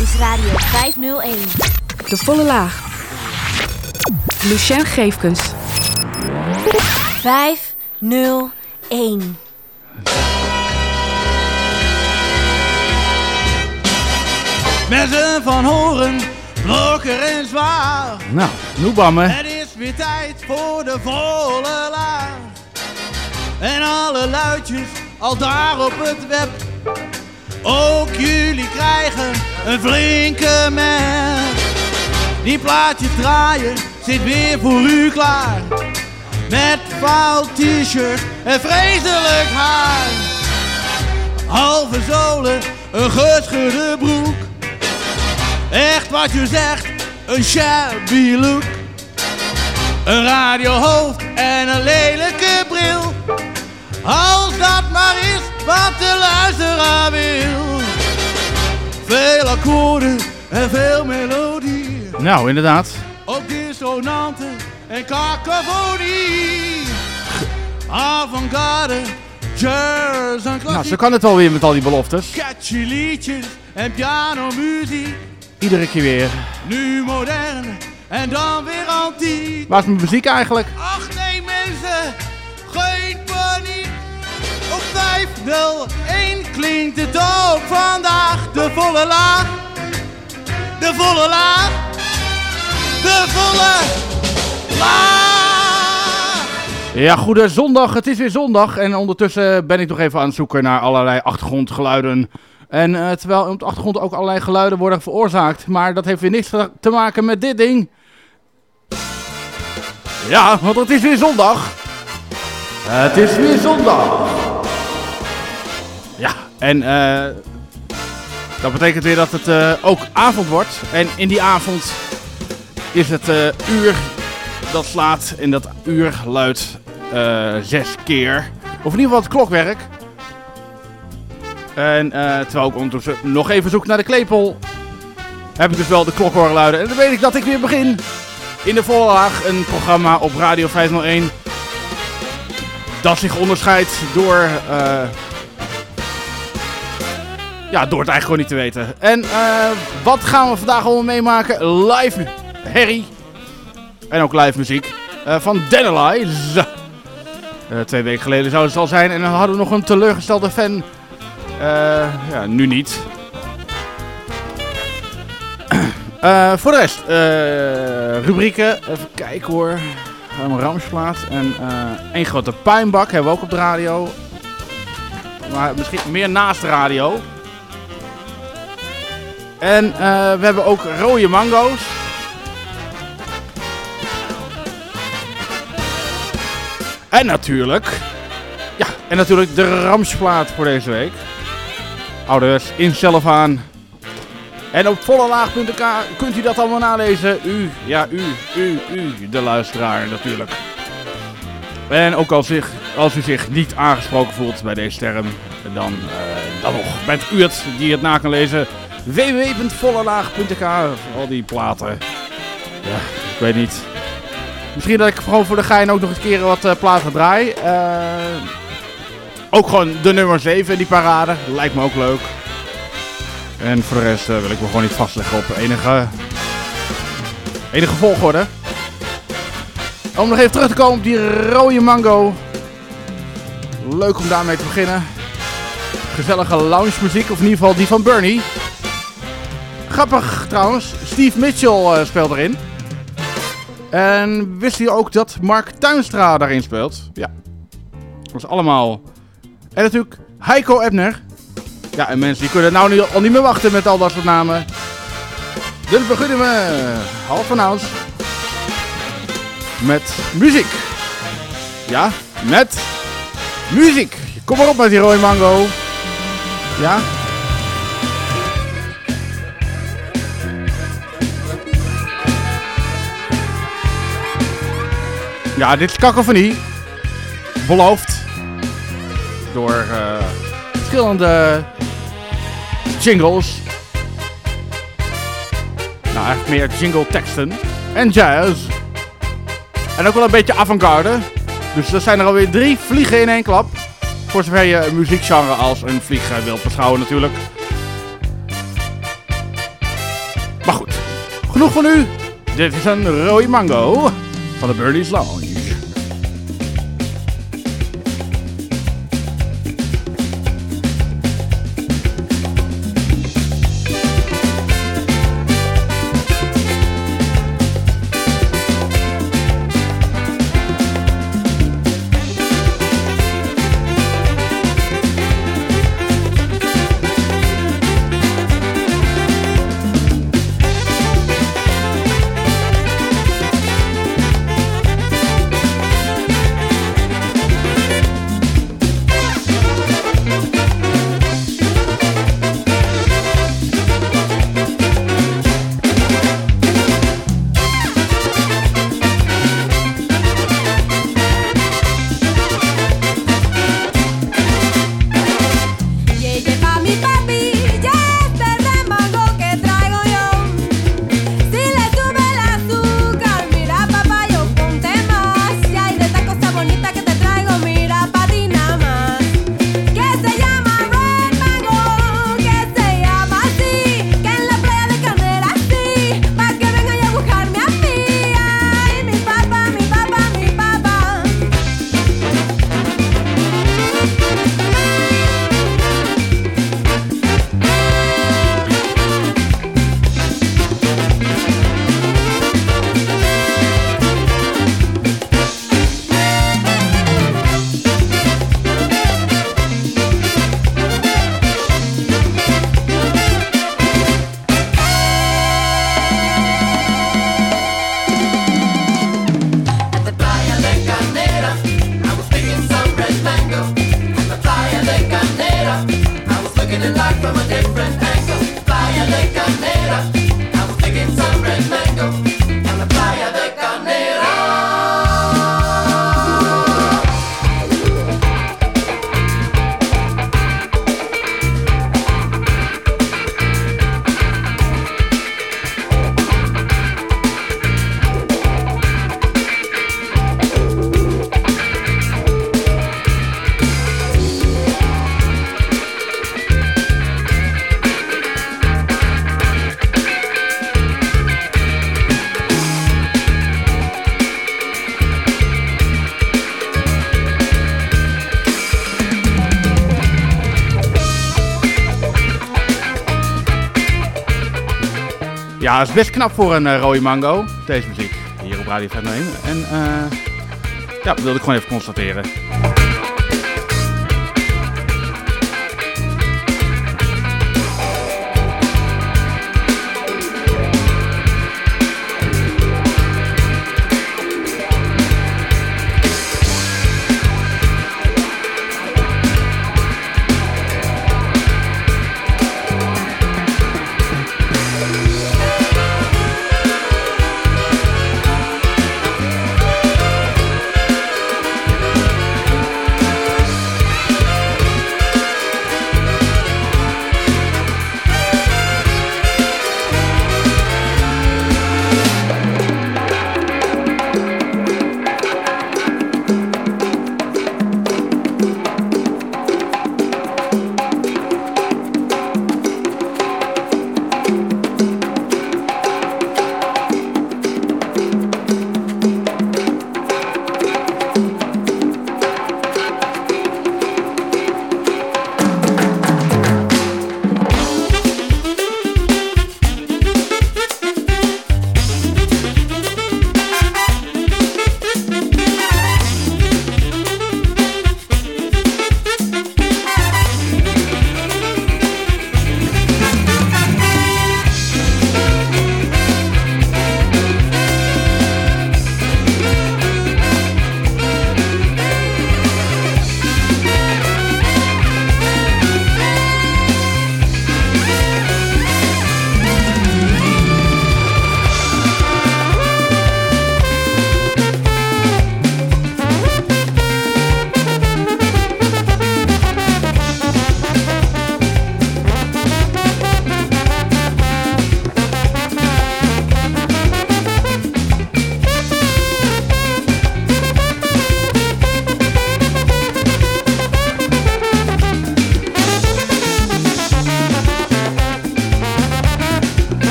is Radio 501. De volle laag. Lucien Geefkens. 501. Mensen van horen, lokker en zwaar. Nou, Noebammen. Het is weer tijd voor de volle laag. En alle luidjes al daar op het web. Ook jullie krijgen een flinke merk. Die plaatjes draaien zit weer voor u klaar. Met fout t-shirt en vreselijk haar. Halve zolen, een geschudde broek. Echt wat je zegt, een shabby look. Een radiohoofd en een lelijke bril. Als dat maar is wat de luisteraar wil. Veel akkoorden en veel melodie. Nou, inderdaad. Ook dissonanten en cacophonie. Avant-garde, jazz en Nou, klassiek. zo kan het wel weer met al die beloftes. Catchy liedjes en pianomuziek. Iedere keer weer. Nu modern en dan weer antiek. Waar is mijn muziek eigenlijk? Ach nee mensen, geen 501 klinkt het ook vandaag. De volle laag, de volle laag, de volle laag. Ja, goede zondag. Het is weer zondag. En ondertussen ben ik nog even aan het zoeken naar allerlei achtergrondgeluiden. En eh, terwijl op de achtergrond ook allerlei geluiden worden veroorzaakt. Maar dat heeft weer niks te- te maken met dit ding. Ja, want het is weer zondag. Het is weer zondag. En eh, dat betekent weer dat het eh, ook avond wordt. En in die avond is het eh, uur dat slaat en dat uur luidt zes keer. Of in ieder geval het klokwerk. En terwijl ik ondertussen nog even zoek naar de klepel, heb ik dus wel de klok horen luiden. En dan weet ik dat ik weer begin in de volle laag, een programma op Radio 501. Dat zich onderscheidt door, ja, door het eigenlijk gewoon niet te weten. En eh, wat gaan we vandaag allemaal meemaken? Live herrie. En ook live muziek eh, van Denelize. Eh twee weken geleden zou het al zijn. En dan hadden we nog een teleurgestelde fan. Ja, nu niet. Voor de rest, rubrieken. Even kijken hoor. Een Ramsplaat. En één grote puinbak hebben we ook op de radio. Maar misschien meer naast de radio. En eh, we hebben ook rode mango's. En natuurlijk, ja, en natuurlijk de Ramsplaat voor deze week. Ouders, in zelf aan. En op vollelaag.nk kunt u dat allemaal nalezen. U, ja, u, u, u, de luisteraar natuurlijk. En ook als, zich, als u zich niet aangesproken voelt bij deze term, dan, eh, dan nog bent u het die het na kan lezen. www.vollelaag.nk voor al die platen. Ja, ik weet niet. Misschien dat ik gewoon voor de gein ook nog eens een keer wat eh, platen draai. Eh, ook gewoon de nummer 7 in die parade. Lijkt me ook leuk. En voor de rest eh, wil ik me gewoon niet vastleggen op enige, enige volgorde. Om nog even terug te komen op die rode mango. Leuk om daarmee te beginnen. Gezellige lounge muziek, of in ieder geval die van Bernie. Grappig trouwens, Steve Mitchell eh, speelt erin. En wist je ook dat Mark Tuinstra daarin speelt? Ja. Dat is allemaal. En natuurlijk Heiko Ebner. Ja, en mensen die kunnen nou niet, al niet meer wachten met al dat soort namen. Dus beginnen we half vanavond met muziek. Ja, met muziek. Kom maar op met die rode mango. Ja. Ja, dit is kakofonie. Beloofd. Door eh, verschillende jingles. Nou, eigenlijk meer jingle teksten. En jazz. En ook wel een beetje avant-garde. Dus er zijn er alweer drie vliegen in één klap. Voor zover je een muziekgenre als een vlieg eh, wilt beschouwen natuurlijk. Genoeg van u. Dit is een rode mango van de Birdie's Lounge. Dat is best knap voor een uh, rode mango, deze muziek, hier op Radio 501. En uh, ja, dat wilde ik gewoon even constateren.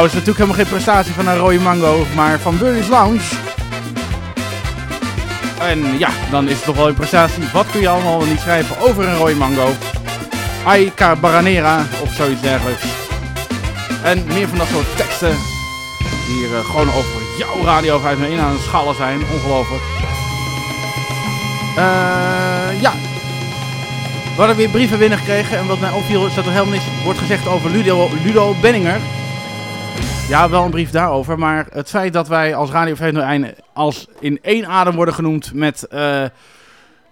Nou is natuurlijk helemaal geen prestatie van een rode mango, maar van Burnies Lounge. En ja, dan is het toch wel een prestatie. Wat kun je allemaal niet schrijven over een rode mango? Aika Baranera of zoiets dergelijks. En meer van dat soort teksten die hier eh, gewoon over jouw radio 501 aan het schallen zijn. Ongelooflijk. Eh, ja, we hadden weer brieven binnengekregen en wat mij opviel is dat er helemaal niks wordt gezegd over Ludo, Ludo Benninger. Ja, wel een brief daarover, maar het feit dat wij als Radio 501 als in één adem worden genoemd met eh,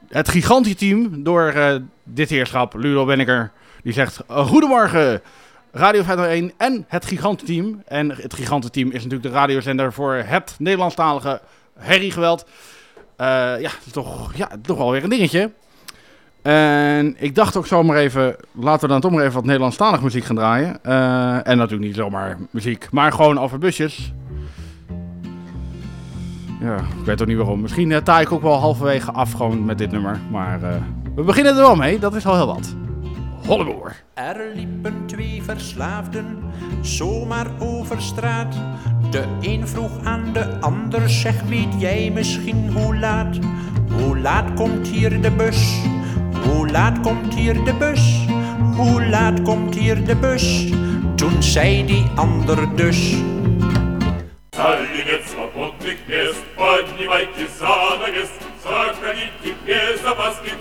het gigantie-team door eh, dit heerschap, Ludo Benninger, die zegt eh, Goedemorgen Radio 501 en het gigantenteam. En het gigantenteam is natuurlijk de radiozender voor het Nederlandstalige herriegeweld. Ja, toch, ja, toch wel weer een dingetje. En ik dacht ook zomaar even, laten we dan toch maar even wat Nederlandstalig muziek gaan draaien. Eh, en natuurlijk niet zomaar muziek, maar gewoon over busjes. Ja, ik weet ook niet waarom. Misschien uh, taai ik ook wel halverwege af gewoon met dit nummer. Maar eh, we beginnen er wel mee, dat is al heel wat. Holleboer. Er liepen twee verslaafden zomaar over straat. De een vroeg aan de ander, zeg weet jij misschien hoe laat? Hoe laat komt hier de bus? Hoe laat komt hier de bus? Hoe laat komt hier de bus? Toen zei die ander dus. Царевец свободных мест, поднимайте занавес, Сохраните без опаски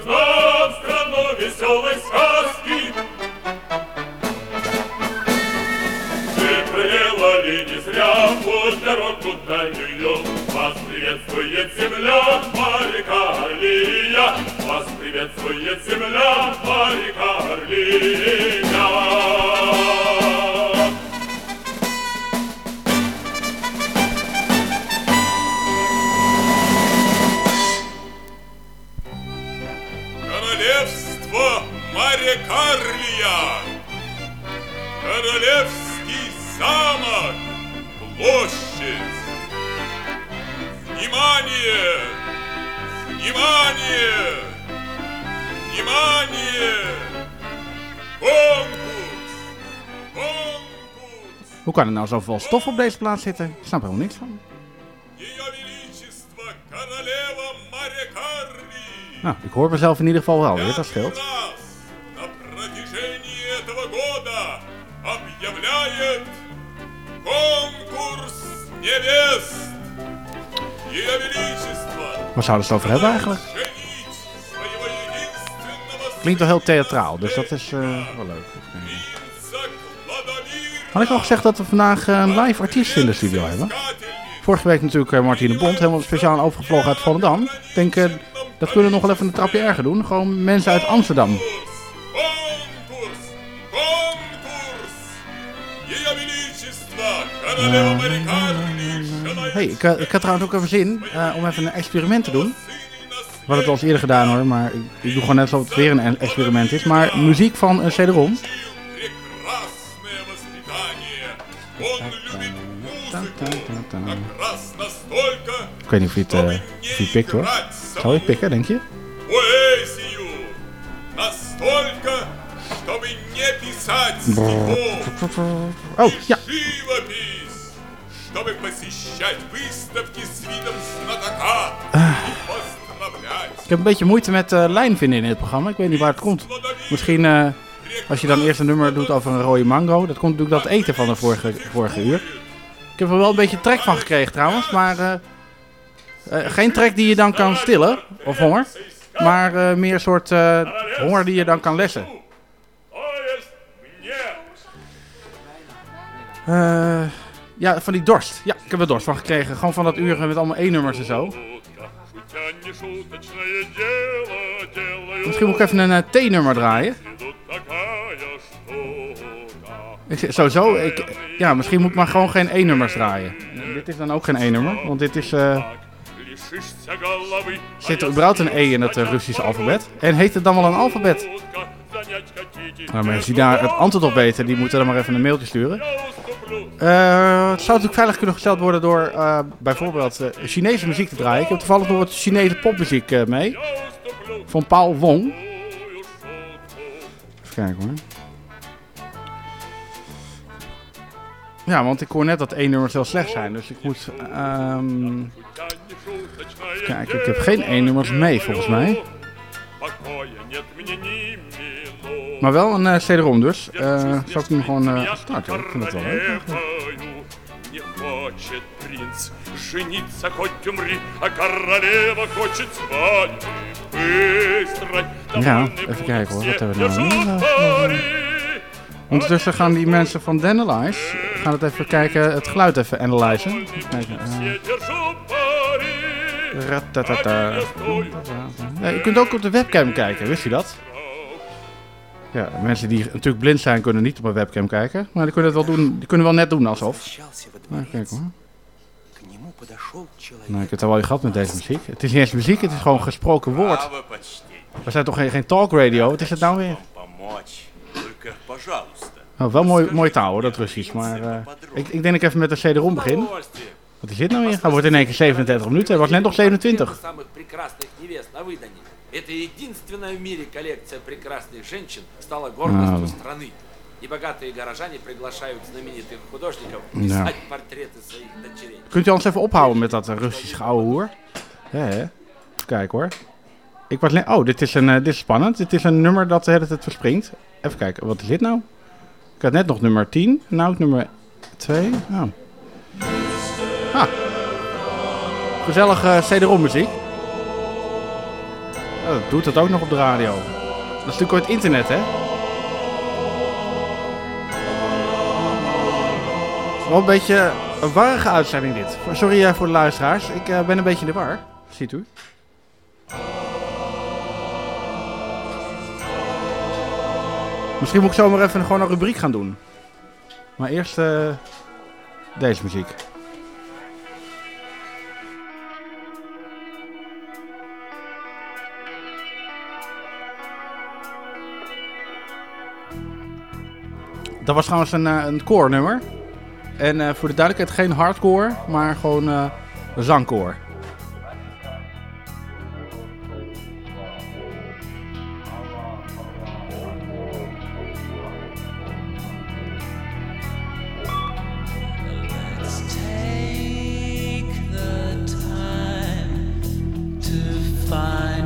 vol stof op deze plaats zitten. Ik snap er helemaal niks van. Nou, ik hoor mezelf in ieder geval wel weer, dat scheelt. Wat zouden ze het over hebben eigenlijk? Klinkt wel heel theatraal, dus dat is eh, wel leuk. Had ik al gezegd dat we vandaag eh, een live artiest in de studio hebben? Vorige week natuurlijk eh, Martine Bond, helemaal speciaal overgevlogen uit Volendam. Ik denk, eh, dat kunnen we nog wel even een trapje erger doen. Gewoon mensen uit Amsterdam. Hey, ik, had trouwens ook even zin om even een experiment te doen. We hadden het al eens eerder gedaan hoor, maar ik, doe gewoon net alsof het weer een experiment is. Maar muziek van uh, CD-ROM. музыку как раз настолько, Ik weet niet of je het, eh, чтобы of je не het pikt hoor. играть Zou je het pikken, denk je? поэзию. Настолько, чтобы не писать стихов. Oh, ja. Живопись. чтобы посещать выставки с видом знатока и поздравлять. Ik heb een beetje moeite met eh, lijn vinden in dit programma. Ik weet niet waar het komt. Misschien eh, als je dan eerst een nummer doet over een rode mango. Dat komt natuurlijk dat eten van de vorige, vorige uur. Ik heb er wel een beetje trek van gekregen trouwens, maar... Eh, eh, geen trek die je dan kan stillen, of honger. Maar eh, meer een soort honger die je dan kan lessen. ja, van die dorst. Ja, ik heb er dorst van gekregen. Gewoon van dat uur met allemaal E-nummers en zo. Misschien moet ik even een T-nummer draaien. Ik, sowieso, ik, ja, misschien moet ik maar gewoon geen E-nummers draaien. Dit is dan ook geen E-nummer, want dit is... Eh, zit er überhaupt een E in het eh, Russische alfabet? En heet het dan wel een alfabet? Nou, mensen die daar het antwoord op weten, die moeten dan maar even een mailtje sturen. Eh, het zou natuurlijk veilig kunnen gesteld worden door bijvoorbeeld Chinese muziek te draaien. Ik heb toevallig nog wat Chinese popmuziek mee. Van Paul Wong. Even kijken hoor. Ja, want ik hoor net dat één nummers heel slecht zijn. Dus ik moet... ehm, Шутя нешуточное Kijk, ik heb geen E-nummers mee volgens mij. Покоя нет мне ни минуты. Maar wel een eh CD-ROM dus. Eh zal ik hem gewoon eh, starten? hoor. Ik vind het wel leuk. Не хочет принц жениться, хоть умри, а королева хочет свадьбы быстрой. Ja, even kijken hoor, wat hebben we nou? Ondertussen gaan die mensen van Dandelize, gaan het even kijken, het geluid even analyzen. Ja, je kunt ook op de webcam kijken, wist je dat? Ja, mensen die natuurlijk blind zijn kunnen niet op een webcam kijken. Maar die kunnen het wel, doen, die kunnen wel net doen alsof. Kijk hoor. Nou, ik heb het al gehad met deze muziek. Het is niet eens muziek, het is gewoon gesproken woord. We zijn toch geen, geen talk radio? Wat is het nou weer? Вам помочь. Только, пожалуйста. Oh, wel mooi, mooi taal hoor, dat Russisch. Maar eh, ik, ik denk dat ik even met de CD-ROM begin. Удовольствие. Wat is dit nou weer? Hij wordt in één keer 37 minuten. Hij was net nog 27. самых прекрасных невест на выданье. Это единственная в мире коллекция прекрасных женщин стала гордостью А. страны. И богатые горожане приглашают знаменитых художников Да. писать портреты своих дочерей. Kunt u ons even ophouden met dat eh, Russische ouwe hoer? Ja, hè? Even kijken hoor. Ik was le- oh, dit is, een, eh, dit is spannend. Dit is een nummer dat de hele tijd verspringt. Even kijken, wat is dit nou? Ik had net nog nummer 10. Nou, nummer 2. Oh. Ah. Gezellige CD-ROM muziek. Oh, dat doet het ook nog op de radio. Dat is natuurlijk ook het internet, hè? Wel een beetje een warrige uitzending dit. Sorry eh, voor de luisteraars. Ik eh, ben een beetje in de war. Ziet u. Misschien moet ik zo maar even gewoon een rubriek gaan doen. Maar eerst eh, deze muziek. Dat was trouwens een, eh, een core nummer. En eh, voor de duidelijkheid geen hardcore, maar gewoon zangkoor. Find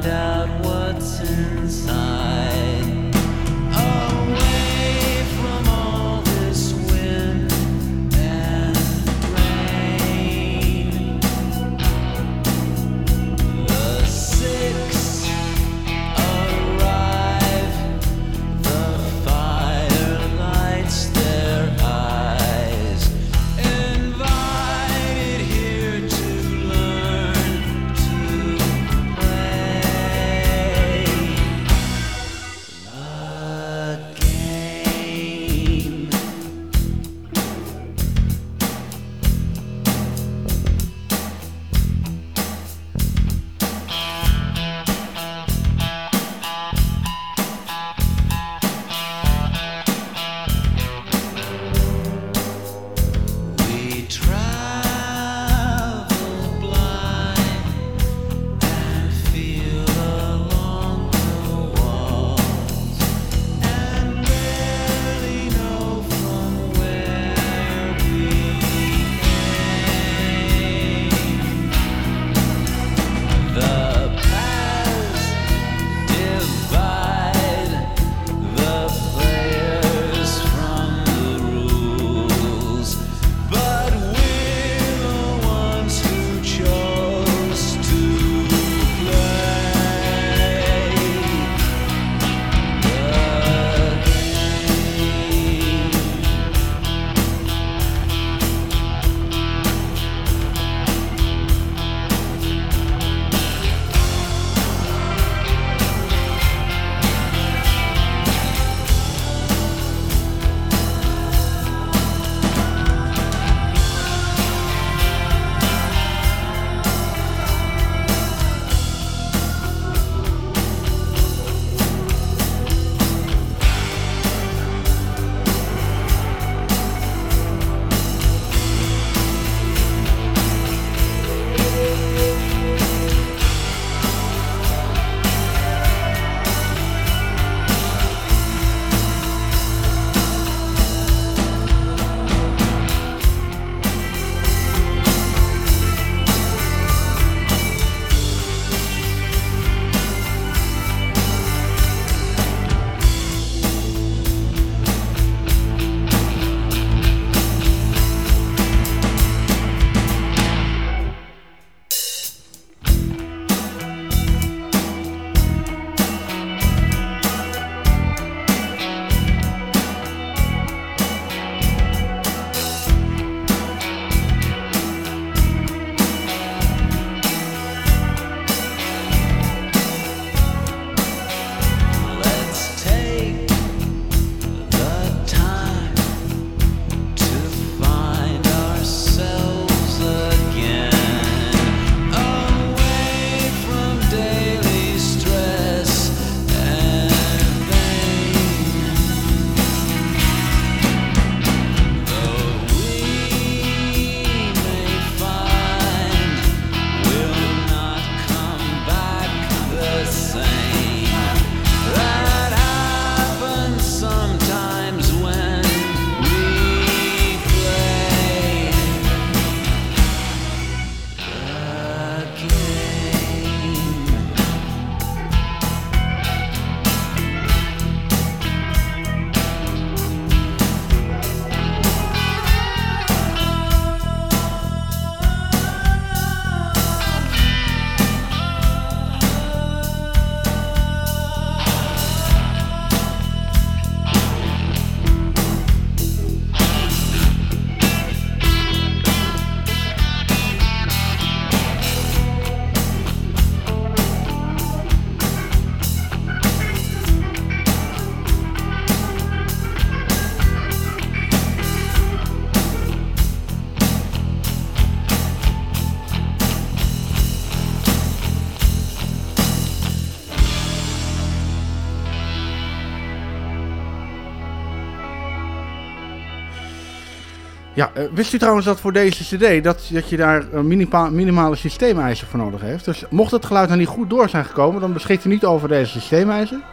Ja, eh, wist u trouwens dat voor deze cd dat, dat je daar een minipa- minimale systeemeisen voor nodig heeft? Dus mocht het geluid nou niet goed door zijn gekomen, dan beschikt u niet over deze systeemeisen.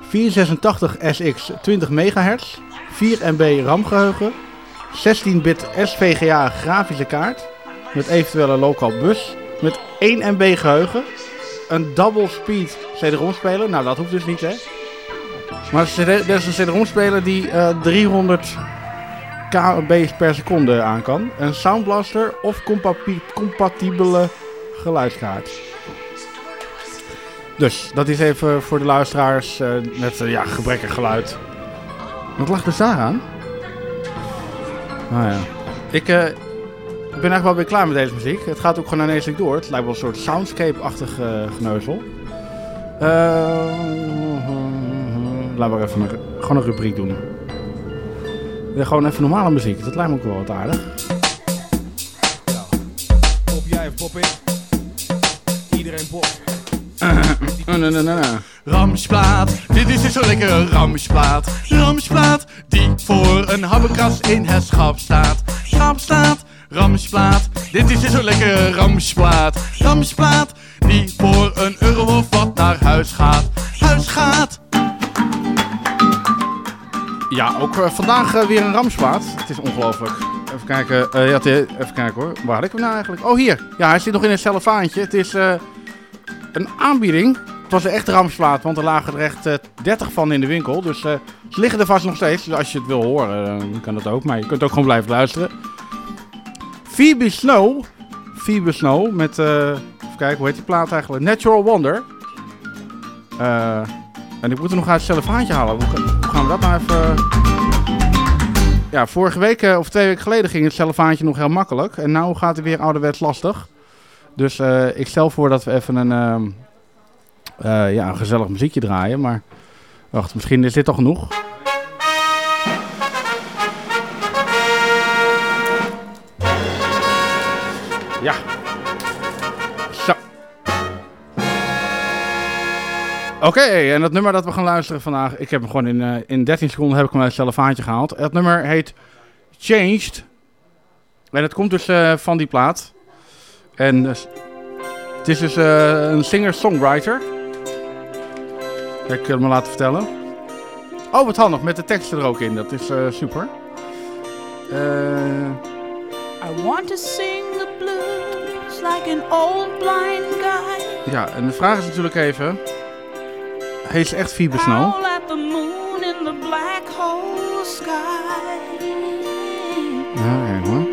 486 SX 20 MHz, 4 MB RAM-geheugen, 16-bit SVGA grafische kaart, met eventuele local bus, met 1 MB geheugen, een double speed CD-ROM speler, nou dat hoeft dus niet hè. Maar dat is een CD-ROM speler die eh 300 KB per seconde aan kan. Een Soundblaster of compatibele geluidskaart. Dus, dat is even voor de luisteraars eh, met eh, ja, gebrekkig geluid. Wat lag er daar aan? Nou ja. Ik eh, ben eigenlijk wel weer klaar met deze muziek. Het gaat ook gewoon ineens door. Het lijkt wel een soort soundscape-achtig geneuzel. Laten we even een, gewoon een rubriek doen. Ja, gewoon even normale muziek. Dat lijkt me ook wel wat aardig. Pop jij of pop ik? Iedereen pop. Nee, nee, nee, nee. Ramsplaat, dit is dus zo'n lekkere ramsplaat. Ramsplaat, die voor een habbekras in het schap staat. Schapstaat, ramsplaat, dit is dus zo'n lekkere ramsplaat. Ramsplaat, die voor een euro of wat naar huis gaat. Huis gaat. Ja, ook eh, vandaag eh, weer een ramsplaat. Het is ongelooflijk. Even kijken. eh, ja, even kijken hoor. Waar had ik hem nou eigenlijk? Oh, hier. Ja, hij zit nog in het cellofaantje. Het is een aanbieding. Het was een echte ramsplaat, want er lagen er echt eh, 30 van in de winkel. Dus ze liggen er vast nog steeds. Dus als je het wil horen, dan kan dat ook. Maar je kunt ook gewoon blijven luisteren. Phoebe Snow. Phoebe Snow met, even kijken, hoe heet die plaat eigenlijk? Natural Wonder. Eh, en ik moet er nog uit het cellofaantje halen. Hoe, ga- hoe gaan we dat nou even... Ja, vorige week eh, of twee weken geleden ging het cellofaantje nog heel makkelijk. En nu gaat het weer ouderwets lastig. Dus eh, ik stel voor dat we even een, ehm, eh, ja, een gezellig muziekje draaien. Maar wacht, misschien is dit al genoeg. Ja. Oké, en het nummer dat we gaan luisteren vandaag, ik heb hem gewoon in, eh, in 13 seconden heb ik hem uit het cellofaantje gehaald. Het nummer heet Changed. En het komt dus eh, van die plaat. En dus- het is dus eh, een singer-songwriter. Ik me laten vertellen. Oh, wat handig, met de teksten er ook in. Dat is eh, super. Eh, I want to sing the blues like an old blind guy. ja, en de vraag is natuurlijk even... Heet ze echt Phoebe Snow? Ja, kijk hoor.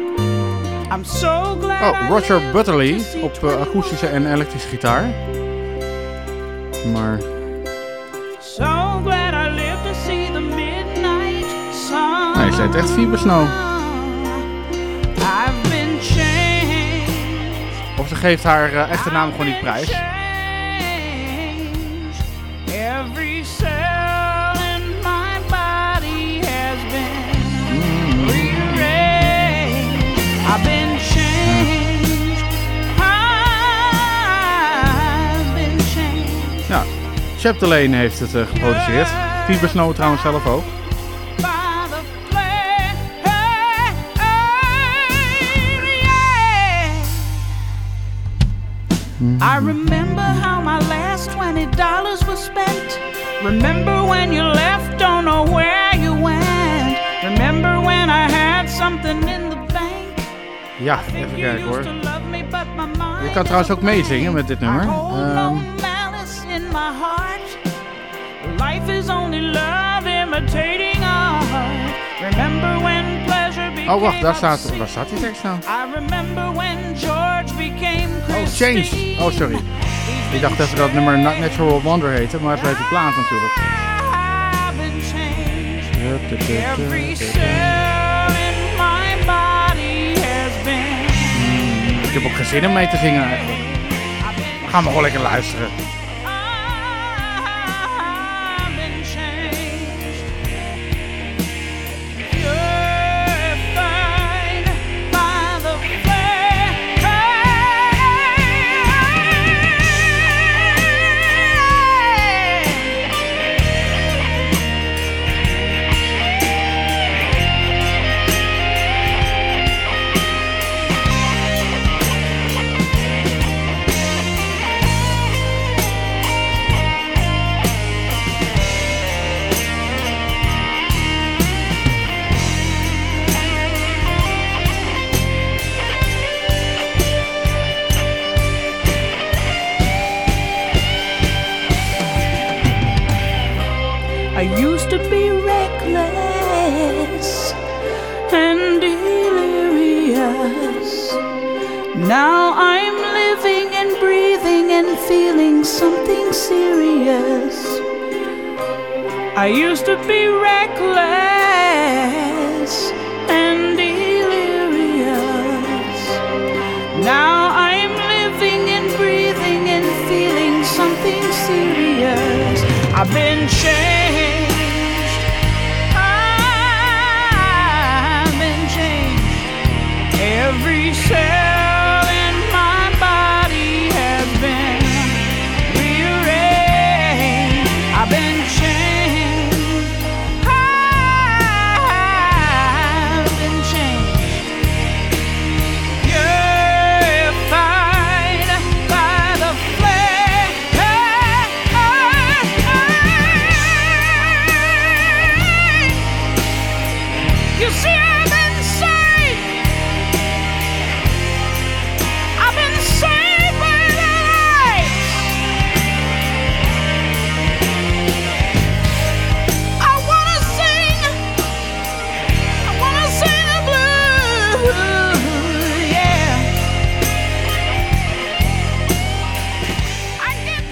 Oh, Roger see op eh, akoestische en elektrische gitaar. Maar So glad I lived to see the midnight sun. nee, ze heet echt Phoebe Snow. Of ze geeft haar eh, echte naam gewoon niet prijs. Chapdelaine heeft het eh, geproduceerd. Phoebe Snow trouwens zelf ook. I remember how my last twenty dollars was spent. Remember when you left, don't know where you went. Remember when I had something in the bank. Ja, even kijken hoor. Je kan trouwens ook meezingen met dit nummer. hold oh, wacht, daar staat, waar staat die tekst nou? Oh, Changed. Oh, sorry. Ik dacht even dat het nummer Na- Natural Wonder heette, maar het heet de plaat natuurlijk. Ik heb ook geen zin om mee te zingen eigenlijk. We gaan maar gewoon lekker luisteren. I used to be reckless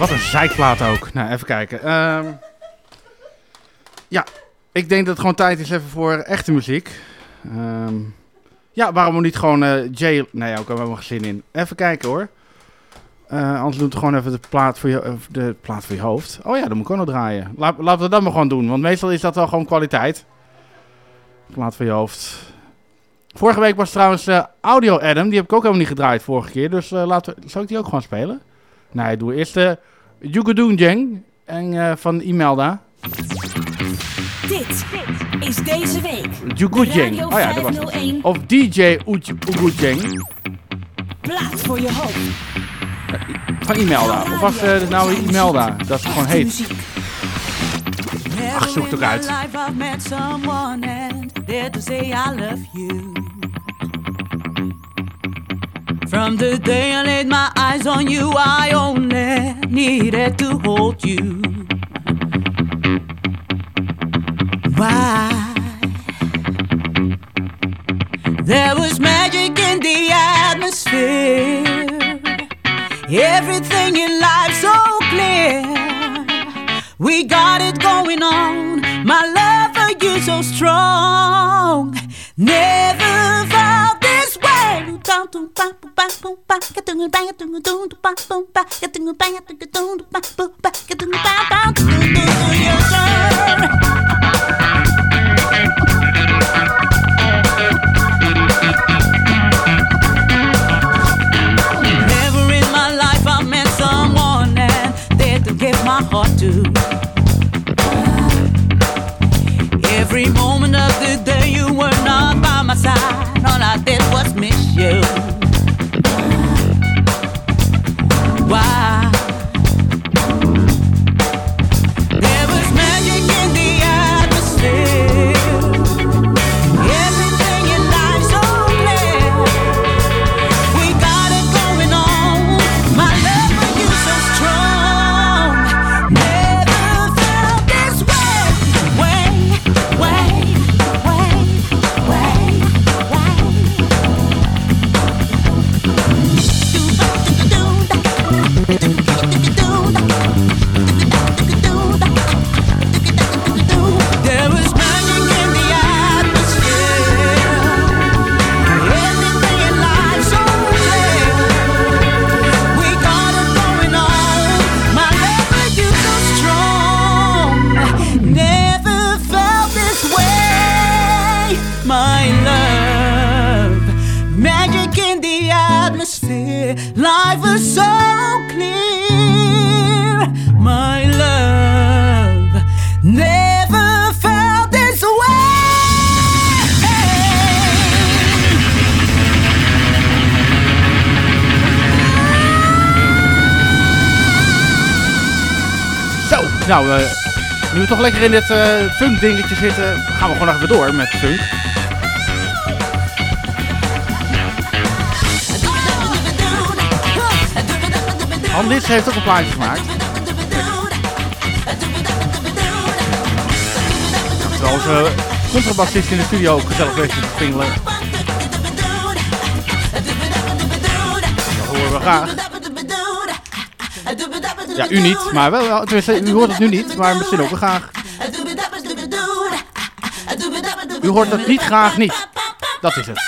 Wat een zijkplaat ook. Nou, even kijken. Ehm, ja, ik denk dat het gewoon tijd is even voor echte muziek. Ehm, ja, waarom niet gewoon Jay... Nee, ook hebben we geen zin in. Even kijken hoor. Eh, anders doen we gewoon even de plaat, voor je, eh, de plaat voor je hoofd. Oh ja, dat moet ik ook nog draaien. Laat, laten we dat maar gewoon doen, want meestal is dat wel gewoon kwaliteit. Plaat voor je hoofd. Vorige week was trouwens Audio Adam. Die heb ik ook helemaal niet gedraaid vorige keer. Dus laten we, zal ik die ook gewoon spelen? Nee, doe eerst de Yugudoon Jeng en, eh, van Imelda. Dit is deze week. Jugujeng. Oh ja, dat was het. 501. Of DJ Ugujeng Plaats voor je hoofd. van Imelda. Of was eh, het nou Imelda? Dat het gewoon heet. Ach, zoek het ook uit. From the day I laid my eyes on you, I only needed to hold you. Why? There was magic in the atmosphere. Everything in life so clear. We got it going on. My love for you so strong. Never. Never in my life I met someone and there to give my heart to. Nou, eh, nu we toch lekker in dit eh, funk dingetje zitten, gaan we gewoon even door met funk. Andits heeft ook een plaatje gemaakt. Terwijl onze contrabassist in de studio ook gezellig bezig te pingelen. graag. Ja, u niet, maar wel, wel u hoort het nu niet, maar misschien ook wel graag. U hoort het niet graag niet. Dat is het.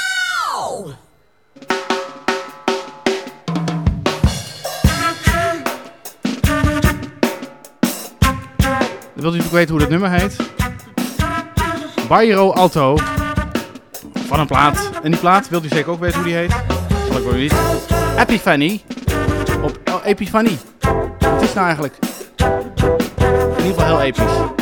Wilt u natuurlijk weten hoe dat nummer heet. Bairo Alto. Van een plaat. En die plaat, wilt u zeker ook weten hoe die heet? Zal ik wel niet. Epiphany. Op Epiphany. Nou eigenlijk? In ieder geval heel episch.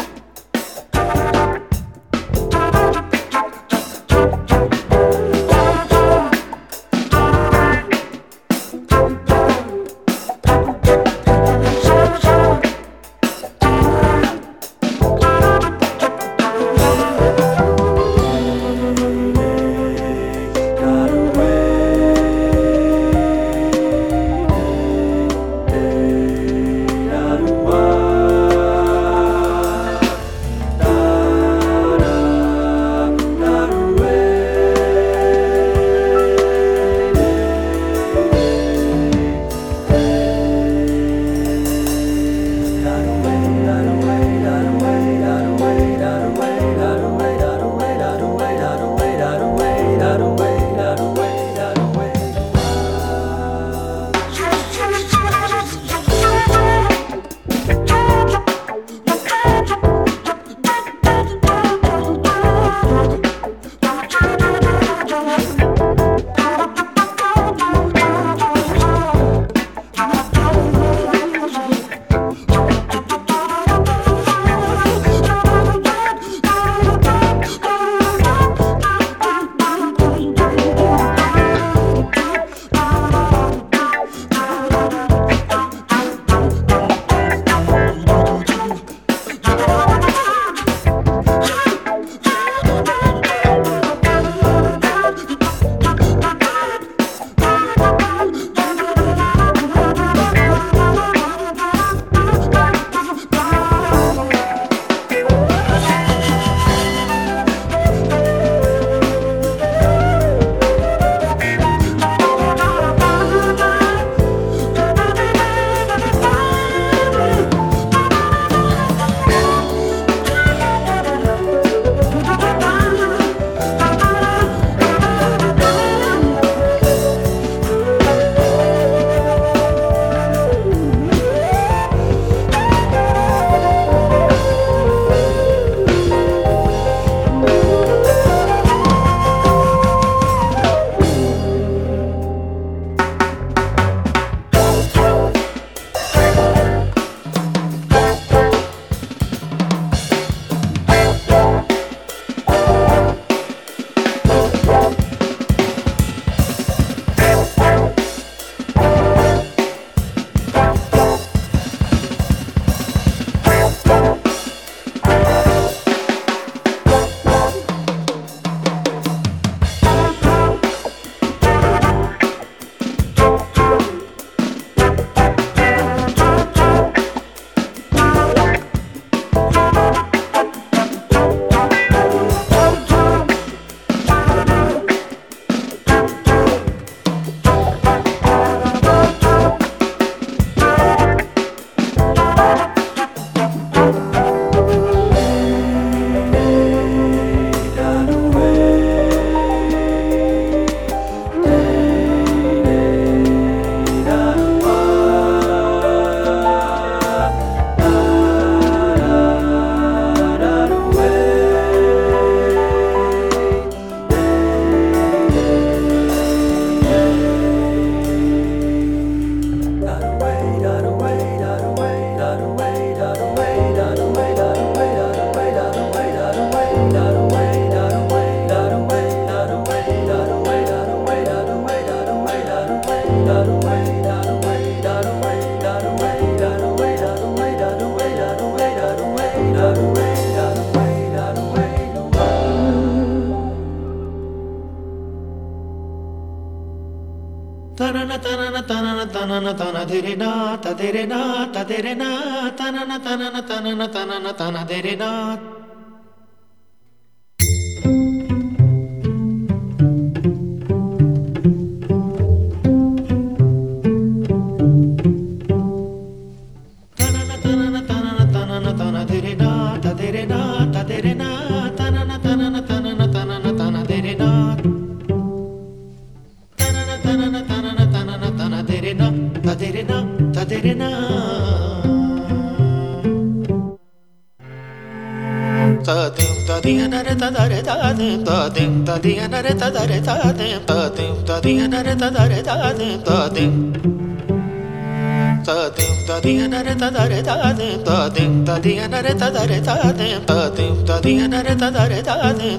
dere na ta dere na ta na na ta na na ta na na ta na na ta na dere na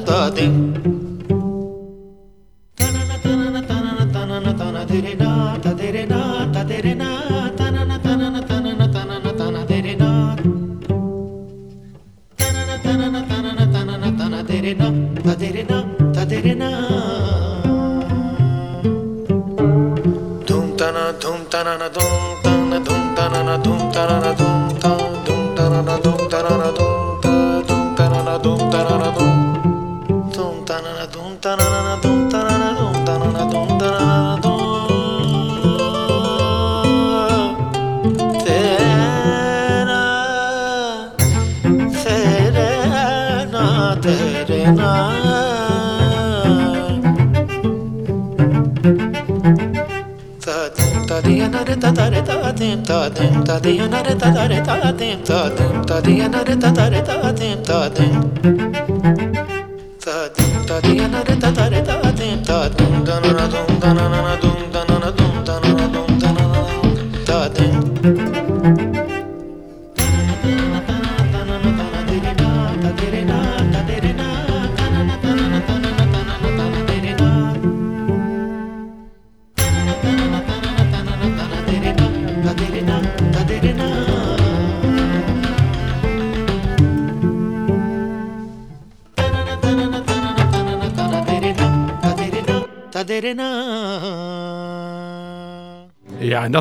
Ja, en dat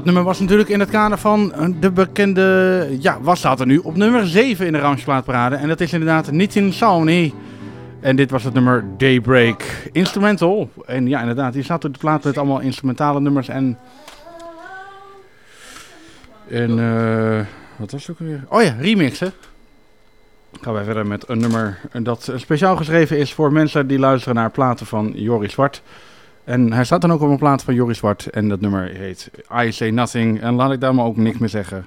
nummer was natuurlijk in het kader van eh, de bekende... Ja, wat staat er nu? Op nummer 7 in de Ramsplaatparade. En dat is inderdaad niet in Sawney. En dit was het nummer Daybreak. Instrumental. En ja, inderdaad, hier staat op de plaat met allemaal instrumentale nummers en... En, eh, wat was het ook weer? Oh ja, remixen. Gaan wij verder met een nummer dat speciaal geschreven is voor mensen die luisteren naar platen van Joris Zwart. En hij staat dan ook op een plaat van Joris Zwart en dat nummer heet I Say Nothing. En laat ik daar maar ook niks meer zeggen.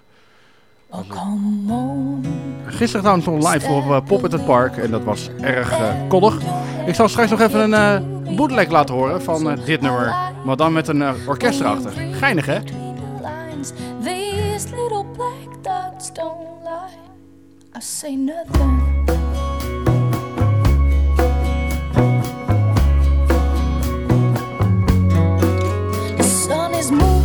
Gisteren trouwens nog live op uh, Pop at het Park en dat was erg uh, koddig. Ik zal straks nog even een uh, bootleg laten horen van uh, dit nummer, maar dan met een orkest erachter. Geinig hè? These little black dots don't lie. I say nothing. Is moving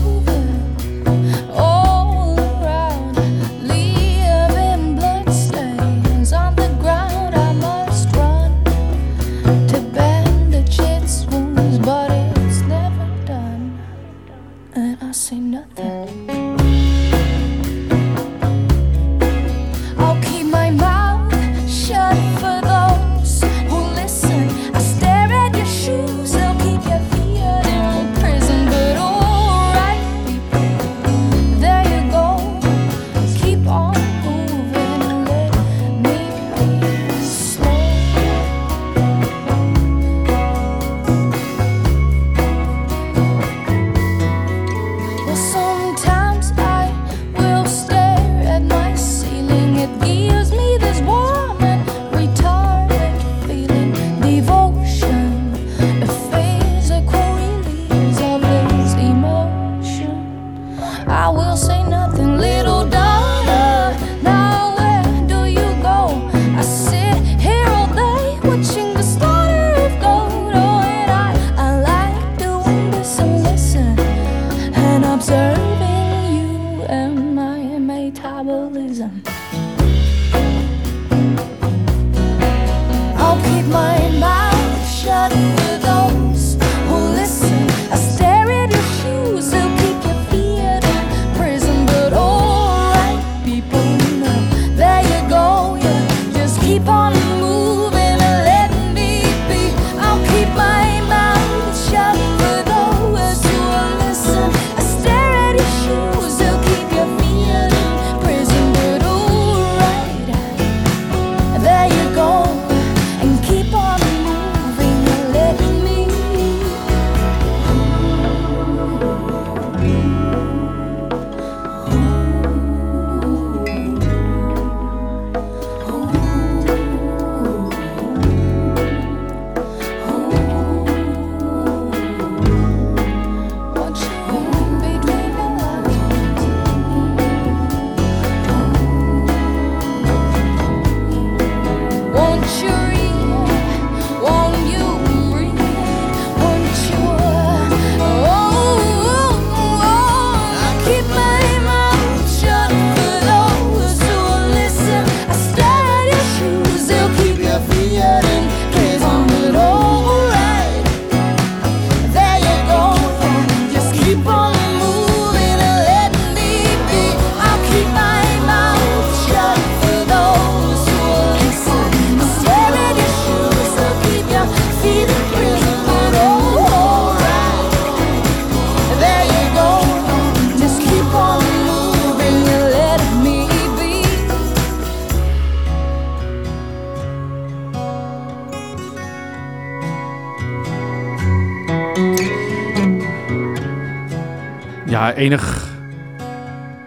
Eh, enig,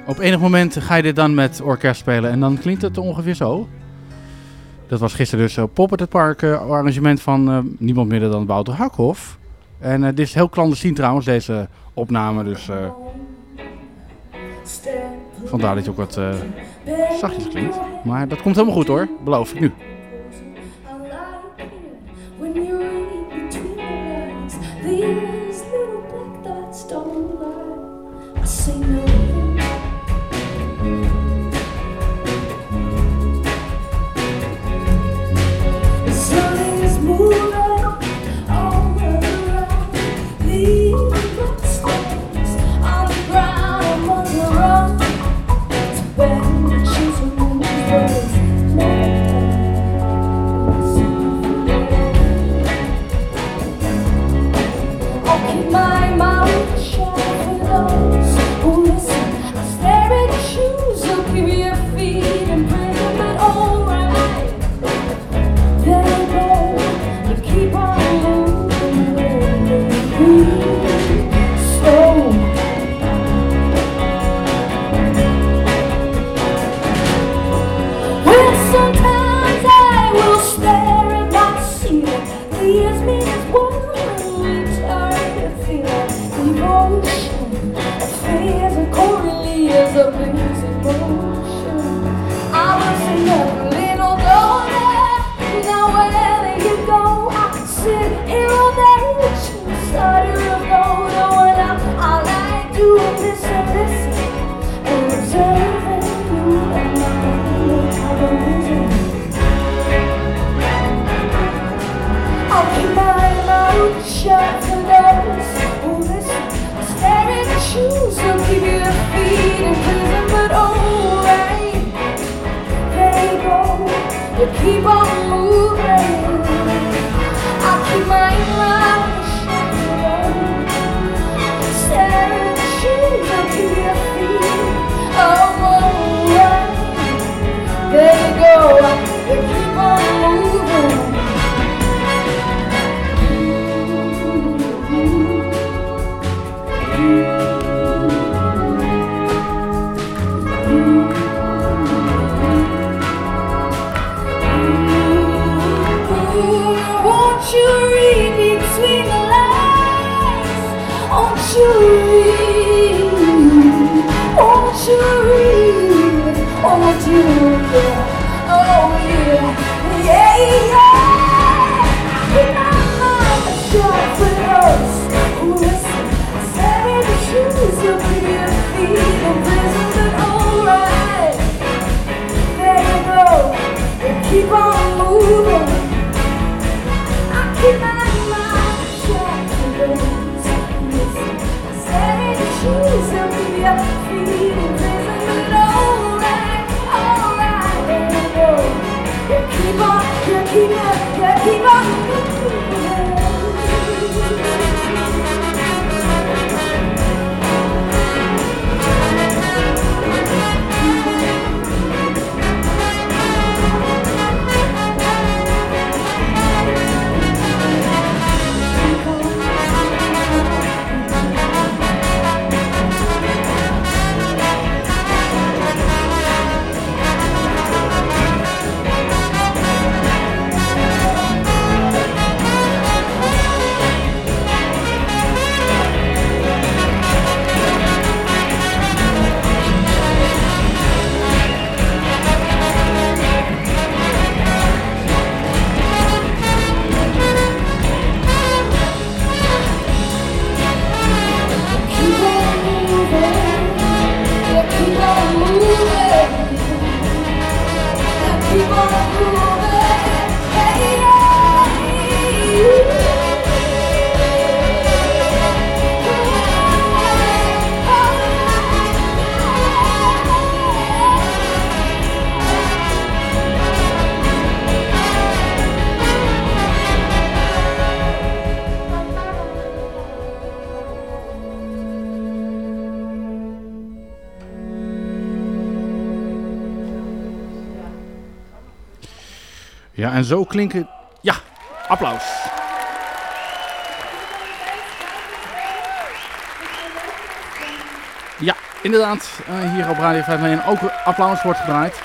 op enig moment ga je dit dan met orkest spelen en dan klinkt het ongeveer zo. Dat was gisteren dus Pop at het Park, eh, arrangement van eh, niemand minder dan Wouter Hakhoff. En dit is heel clandestien trouwens, deze opname, dus vandaar dat je ook wat zachtjes klinkt. Maar dat komt helemaal goed hoor, beloof ik nu. You keep on moving. Thank you. En zo klinken. Ja, applaus. Ja, inderdaad, eh, hier op Radio 501 ook applaus wordt gedraaid.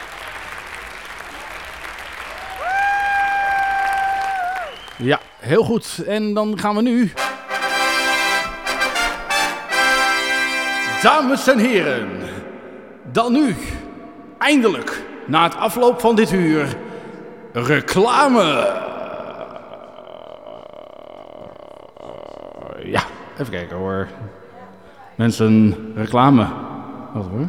Ja, heel goed. En dan gaan we nu... Dames en heren, dan nu, eindelijk, na het afloop van dit uur reclame. Ja, even kijken hoor. Mensen, reclame. Wat hoor?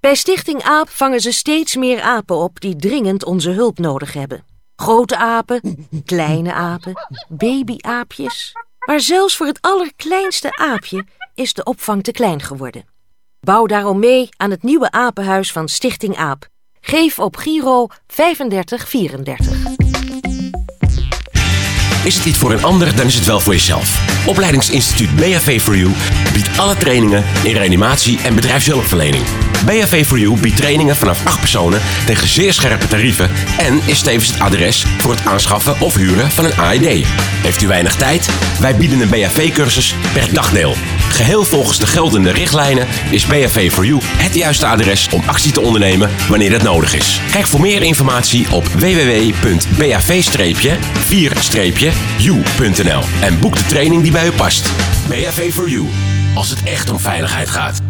Bij Stichting AAP vangen ze steeds meer apen op die dringend onze hulp nodig hebben. Grote apen, kleine apen, babyaapjes. Maar zelfs voor het allerkleinste aapje is de opvang te klein geworden. Bouw daarom mee aan het nieuwe apenhuis van Stichting AAP. Geef op Giro 3534. Is het niet voor een ander, dan is het wel voor jezelf. Opleidingsinstituut BHV for You biedt alle trainingen in reanimatie en bedrijfshulpverlening. BHV for You biedt trainingen vanaf 8 personen tegen zeer scherpe tarieven en is tevens het adres voor het aanschaffen of huren van een AED. Heeft u weinig tijd? Wij bieden een BHV-cursus per dagdeel. Geheel volgens de geldende richtlijnen is BHV for You het juiste adres om actie te ondernemen wanneer het nodig is. Kijk voor meer informatie op www.bav-4-u.nl en boek de training die bij u past. BHV for You, als het echt om veiligheid gaat.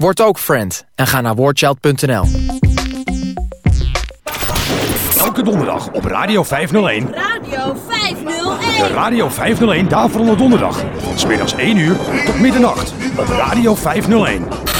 Word ook friend en ga naar warchild.nl. Elke donderdag op Radio 501. Radio 501. De Radio 501 Daverende Donderdag. Van smiddags 1 uur tot middernacht. Op Radio 501.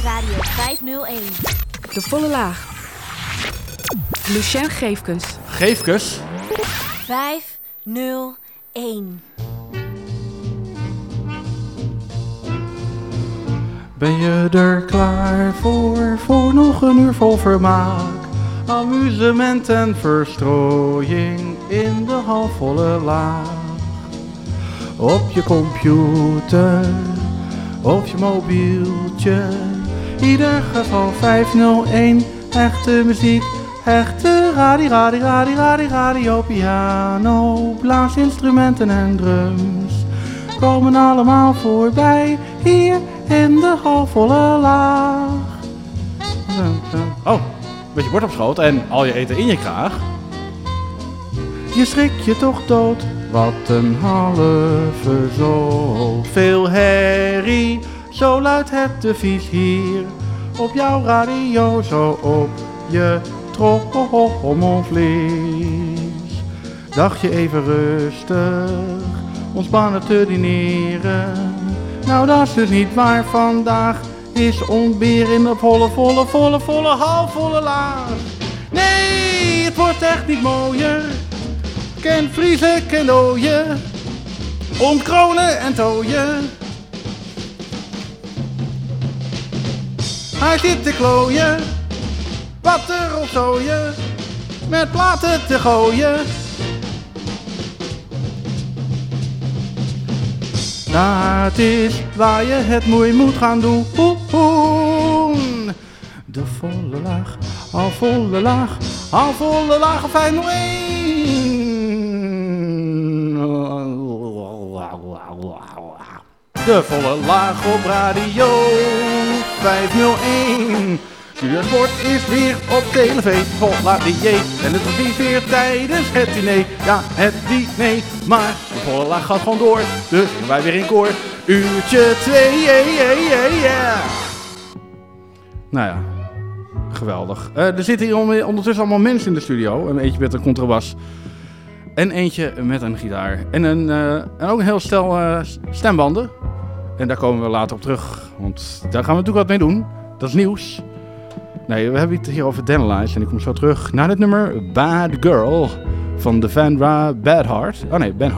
Is Radio 501. De volle laag. Lucien Geefkens. Geefkes. 501. Ben je er klaar voor, voor nog een uur vol vermaak? Amusement en verstrooiing in de halfvolle laag. Op je computer of je mobieltje. Ieder geval 501, echte muziek, echte radio, radio, radio, radio, radio, piano, blaasinstrumenten en drums. Komen allemaal voorbij hier in de halfvolle laag. Oh, met je bord op schoot en al je eten in je kraag. Je schrik je toch dood, wat een halve zo. Veel herrie, zo luidt het devies hier. Op jouw radio, zo op je trommelvlies. Dacht je even rustig, ontspannen te dineren. Nou, dat is dus niet waar vandaag. Is ontbeer in de volle, volle, volle, volle, halfvolle laag. Nee, het wordt echt niet mooier. Ken vriezen, ken dooien. Ontkronen en tooien. Hij zit te klooien. Wat er op zooien. Met platen te gooien. Dat is waar je het mooi moet gaan doen. De volle laag, al volle laag, al volle laag of 501. De volle laag op radio 501. Studio Sport is weer op tv, volla DJ. En het is weer tijdens het diner. Ja, het diner. Maar de volle laag gaat gewoon door. Dus wij weer in koor. Uurtje 2, yeah, yeah, yeah. Nou ja, geweldig. Eh, er zitten hier on- ondertussen allemaal mensen in de studio. Een eentje met een contrabas. En eentje met een gitaar. En, een, eh, en ook een heel stel eh, stembanden. En daar komen we later op terug. Want daar gaan we natuurlijk wat mee doen. Dat is nieuws. Nee, we hebben het hier over Dandelions. En ik kom zo terug naar het nummer Bad Girl van Devendra Badhart. Oh nee, Ben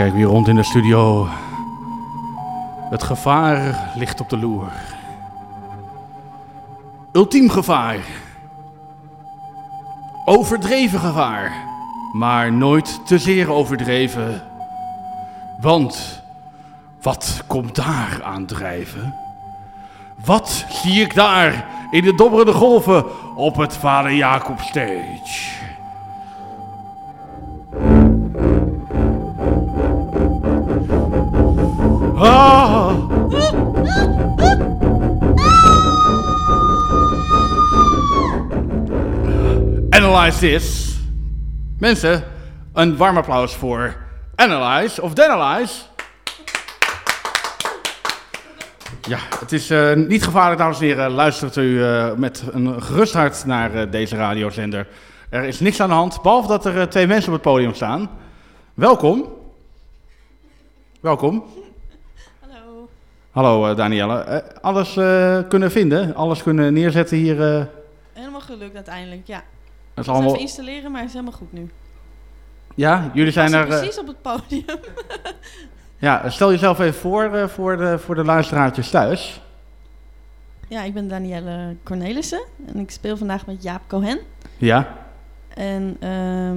kijken we hier rond in de studio. Het gevaar ligt op de loer. Ultiem gevaar. Overdreven gevaar. Maar nooit te zeer overdreven. Want wat komt daar aan drijven? Wat zie ik daar in de dobberende golven op het Vader Jacob stage? Analyze this. Mensen, een warm applaus voor Analyze of Denalize. Ja, het is eh, niet gevaarlijk, dames en heren. Luistert u eh, met een gerust hart naar eh, deze radiozender. Er is niks aan de hand, behalve dat er twee mensen op het podium staan. Welkom. Welkom. Hallo. Hallo Danielle. Alles kunnen vinden, alles kunnen neerzetten hier. Helemaal gelukt uiteindelijk, ja. Het is allemaal- installeren, maar het is helemaal goed nu. Ja, jullie zijn er. eh, precies op het podium. ja, stel jezelf even voor eh, voor, de, voor de luisteraartjes thuis. ja, ik ben Danielle Cornelissen en ik speel vandaag met Jaap Cohen. Ja, En ehm,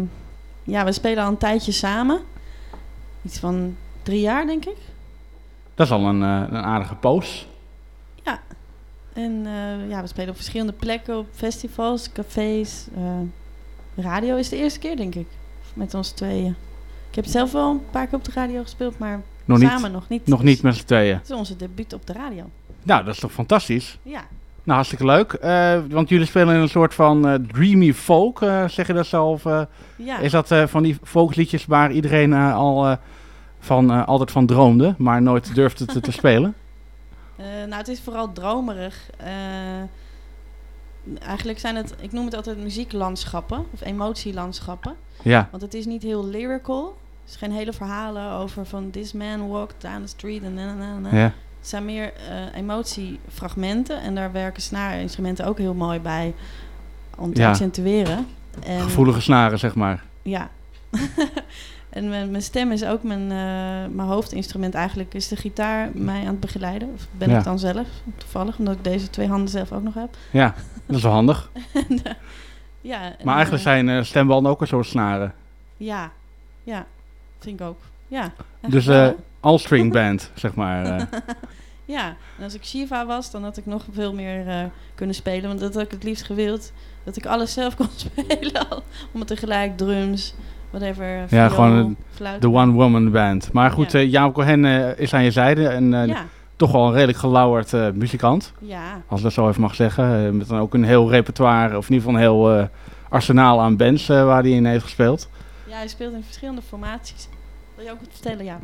ja, we spelen al een tijdje samen. Iets van drie jaar, denk ik. dat is al een, eh, een aardige poos. Ja. En eh, ja, we spelen op verschillende plekken, op festivals, cafés. eh, radio is de eerste keer, denk ik, met ons tweeën. Ik heb zelf wel een paar keer op de radio gespeeld, maar Nog niet, samen nog niet. Nog niet met z'n tweeën. Het is onze debuut op de radio. Nou, dat is toch fantastisch? Ja. Nou, hartstikke leuk. Eh, want jullie spelen in een soort van dreamy folk, zeg je dat zelf? Ja. Is dat van die folkliedjes waar iedereen al van, altijd van droomde, maar nooit durfde te, te spelen? Eh, nou, het is vooral dromerig. Eh, eigenlijk zijn het, ik noem het altijd muzieklandschappen of emotielandschappen. Ja. Want het is niet heel lyrical. Het is geen hele verhalen over van this man walked down the street en na, na, na. Ja. Het zijn meer eh, emotiefragmenten en daar werken snaarinstrumenten ook heel mooi bij om te Ja. accentueren. En, Gevoelige snaren, zeg maar. Ja. en mijn, mijn stem is ook mijn, eh, mijn hoofdinstrument. Eigenlijk is de gitaar mij aan het begeleiden. Of ben Ja. ik dan zelf, toevallig, omdat ik deze twee handen zelf ook nog heb. Ja, dat is wel handig. En, eh, ja, Maar eigenlijk eh, zijn stembanden ook een soort snaren. Ja, ja, vind ik ook. Ja, Dus all string band, zeg maar. ja, en als ik Shiva was, dan had ik nog veel meer kunnen spelen. Want dat had ik het liefst gewild. Dat ik alles zelf kon spelen. Om tegelijk drums, whatever. ja, gewoon de one-woman band. Maar goed, Ja. eh Jaap Cohen eh, is aan je zijde en eh, Ja. toch wel een redelijk gelauwerd muzikant. Ja. Als ik dat zo even mag zeggen. Met dan ook een heel repertoire, of in ieder geval een heel arsenaal aan bands waar hij in heeft gespeeld. Ja, hij speelt in verschillende formaties. Wil je ook wat vertellen? Ja.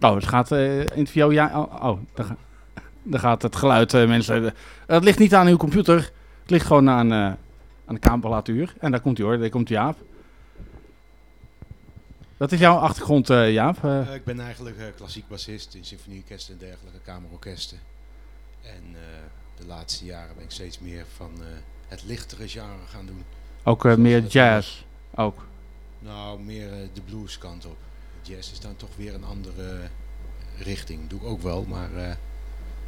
Oh, het gaat eh interview. Ja, oh, oh daar, ga- daar gaat het geluid, mensen. Het ligt niet aan uw computer. Het ligt gewoon aan, aan de kamerapparatuur. En daar komt hij hoor, daar komt Jaap. Wat is jouw achtergrond, eh, Jaap? Eh, Eh, ik ben eigenlijk klassiek bassist in symfonieorkesten en dergelijke kamerorkesten. En de laatste jaren ben ik steeds meer van het lichtere genre gaan doen. ook meer dat jazz. Ook. Nou, meer de blues kant op. Jazz is dan toch weer een andere richting. Doe ik ook wel, maar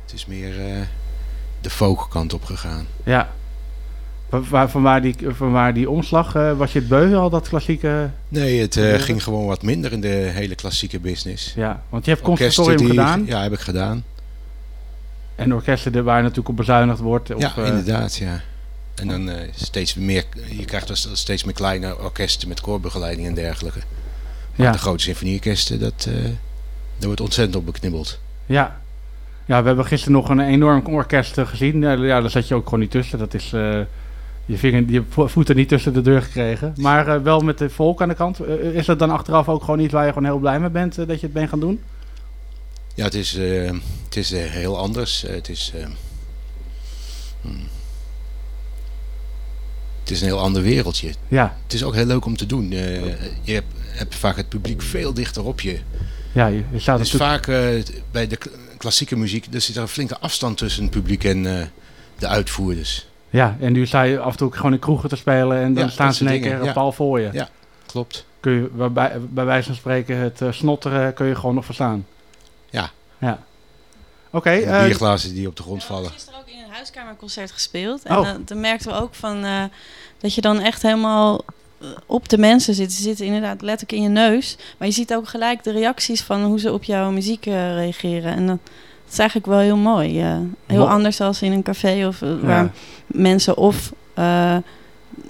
het is meer de folk kant op gegaan. Ja. Van waar, van waar, die, van waar die omslag? eh, was je het beu al, dat klassieke... Nee, het eh, ging gewoon wat minder in de hele klassieke business. Ja, want je hebt conservatorium gedaan. Ja, heb ik gedaan. En orkesten waar natuurlijk op bezuinigd wordt. Of, ja, eh, inderdaad, ja. En dan steeds meer, je krijgt dus steeds meer kleine orkesten met koorbegeleiding en dergelijke. Maar Ja. de grote symfonieorkesten, dat, daar wordt ontzettend op beknibbeld. Ja. Ja, we hebben gisteren nog een enorm orkest gezien. Ja, daar zat je ook gewoon niet tussen. Dat is je, vinger, je vo- voeten niet tussen de deur gekregen. Maar eh, wel met de volk aan de kant. Eh, is dat dan achteraf ook gewoon iets waar je gewoon heel blij mee bent eh, dat je het bent gaan doen? Ja, het is, eh, het is eh, heel anders. Eh, het is... eh, hmm. Het is een heel ander wereldje. Ja. Het is ook heel leuk om te doen. Eh, je hebt, hebt vaak het publiek veel dichter op je. Ja, je, je staat natuurlijk- vaak eh, bij de klassieke muziek, er zit er een flinke afstand tussen het publiek en eh, de uitvoerders. Ja, en nu sta je af en toe ook gewoon in kroegen te spelen en dan Ja, staan ze in één keer ja. al voor je. Ja, klopt. kun je bij, bij wijze van spreken het eh, snotteren kun je gewoon nog verstaan. Ja. Ja. Oké. En de eh, bierglazen die op de grond vallen. in een huiskamerconcert gespeeld. En Oh. dan, dan merkten we ook van eh, dat je dan echt helemaal eh, op de mensen zit. Ze zitten inderdaad letterlijk in je neus. Maar je ziet ook gelijk de reacties van hoe ze op jouw muziek eh, reageren. En dat is eigenlijk wel heel mooi. eh. heel Mo- anders dan in een café of eh, waar Ja. mensen of eh,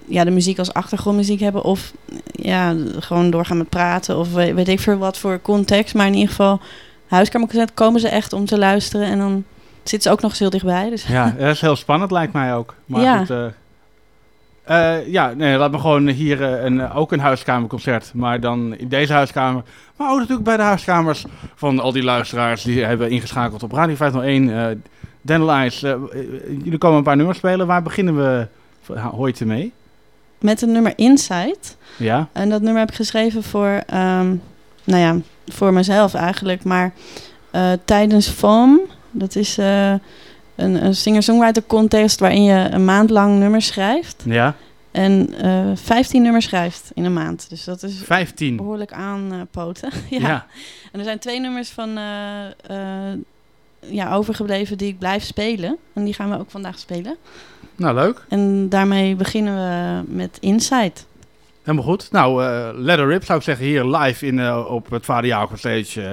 ja, de muziek als achtergrondmuziek hebben. Of ja, gewoon doorgaan met praten. Of weet, weet ik veel wat voor context. Maar in ieder geval, huiskamerconcert komen ze echt om te luisteren. En dan zitten ze ook nog eens heel dichtbij. Dus. Ja, dat is heel spannend lijkt mij ook. Maar Ja. goed, eh, eh, ja, nee, laat me gewoon hier eh, een, ook een huiskamerconcert. Maar dan in deze huiskamer. Maar ook natuurlijk bij de huiskamers van al die luisteraars die hebben ingeschakeld op Radio 501. eh Dandelions, eh, eh, jullie komen een paar nummers spelen. Waar beginnen we? Hoor je het mee? met het nummer Inside. Ja. En dat nummer heb ik geschreven voor, ehm, nou ja, voor mezelf eigenlijk. Maar eh, tijdens FOAM, dat is eh, een, een singer-songwriter contest waarin je een maand lang nummers schrijft. Ja. En eh 15 nummers schrijft in een maand. Dus dat is 15. behoorlijk aanpoten. ja. Ja. En er zijn twee nummers van eh, eh, ja, overgebleven die ik blijf spelen. En die gaan we ook vandaag spelen. Nou, leuk. En daarmee beginnen we met Inside. Helemaal goed. Nou, eh let her rip zou ik zeggen hier live in, eh, op het Vader Jacob stage. eh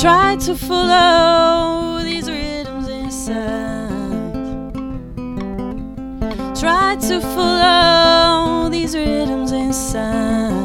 Try to follow these rhythms inside. Try to follow these rhythms inside.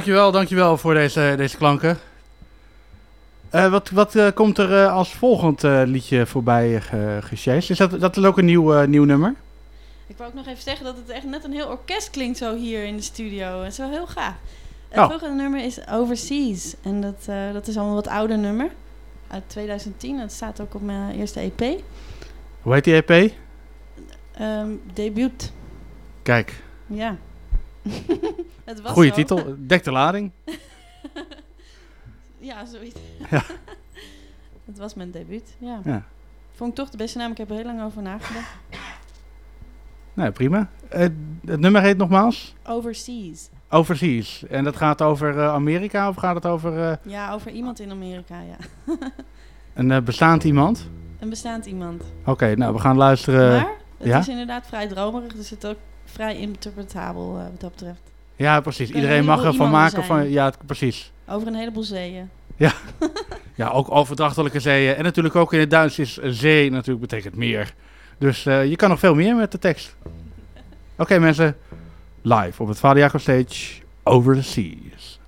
Dankjewel, dankjewel voor deze, deze klanken. Eh, wat wat eh, komt er eh, als volgend liedje voorbij gesjeest? Is dat, dat is ook een nieuw, nieuw nummer? Ik wou ook nog even zeggen dat het echt net een heel orkest klinkt zo hier in de studio. Dat is wel heel gaaf. Het Oh. volgende nummer is Overseas. En dat, dat is al een wat ouder nummer. Uit 2010. Dat staat ook op mijn eerste EP. Hoe heet die EP? Ehm debuut. Kijk, Ja. het was goede zo. titel. Dek de lading. ja, zoiets. Ja. het was mijn debuut, ja. Ja. Vond ik toch de beste naam. Ik heb er heel lang over nagedacht. Nou, prima. Het nummer heet nogmaals? Overseas. Overseas. En dat gaat over eh, Amerika of gaat het over eh, Ja, over iemand in Amerika, ja. een eh, bestaand iemand? een bestaand iemand. Oké, nou, we gaan luisteren. maar het ja? is inderdaad vrij dromerig, dus het ook vrij interpretabel eh, wat dat betreft. ja, precies. Iedereen een mag ervan maken. zijn. Van, ja, precies. Over een heleboel zeeën. Ja. ja, ook overdrachtelijke zeeën. En natuurlijk ook in het Duits is zee natuurlijk betekent meer. Dus eh, je kan nog veel meer met de tekst. Oké mensen, live op het Vader Jacob Stage, Over the Seas.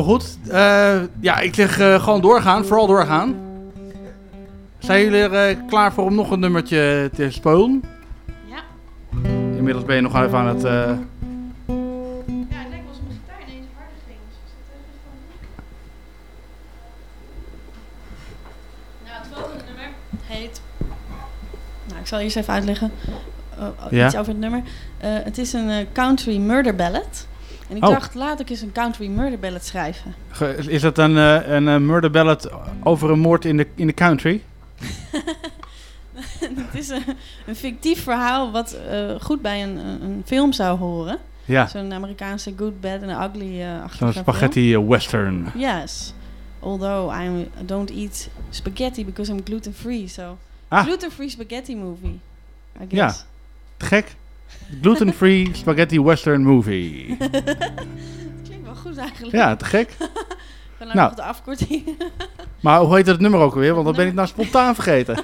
Helemaal goed. Eh, ja, ik zeg eh, gewoon doorgaan. Vooral doorgaan. Zijn jullie er eh, klaar voor om nog een nummertje te spelen? Ja. Inmiddels ben je nog even aan het... ik zit even van... Nou, het volgende nummer heet... Nou, ik zal eerst even uitleggen. Ja. Iets over het nummer. Het is een country murder ballad. En ik Oh. dacht, laat ik eens een country murder ballad schrijven. ge- is het een, eh, een eh, murder ballad over een moord in de, in de country? het is een, een fictief verhaal wat eh, goed bij een, een, film zou horen. Ja. Zo'n Amerikaanse good, bad and ugly uh, Zo'n spaghetti western. Yes. Although I don't eat spaghetti because I'm gluten free. So Ah. gluten free spaghetti movie. I Ja, guess. te gek. Gluten-free spaghetti western movie. Klinkt wel goed eigenlijk. Ja, te gek. Ben nou, nog de afkorting. Maar hoe heet het nummer ook alweer? Want dat ben ik nou spontaan vergeten.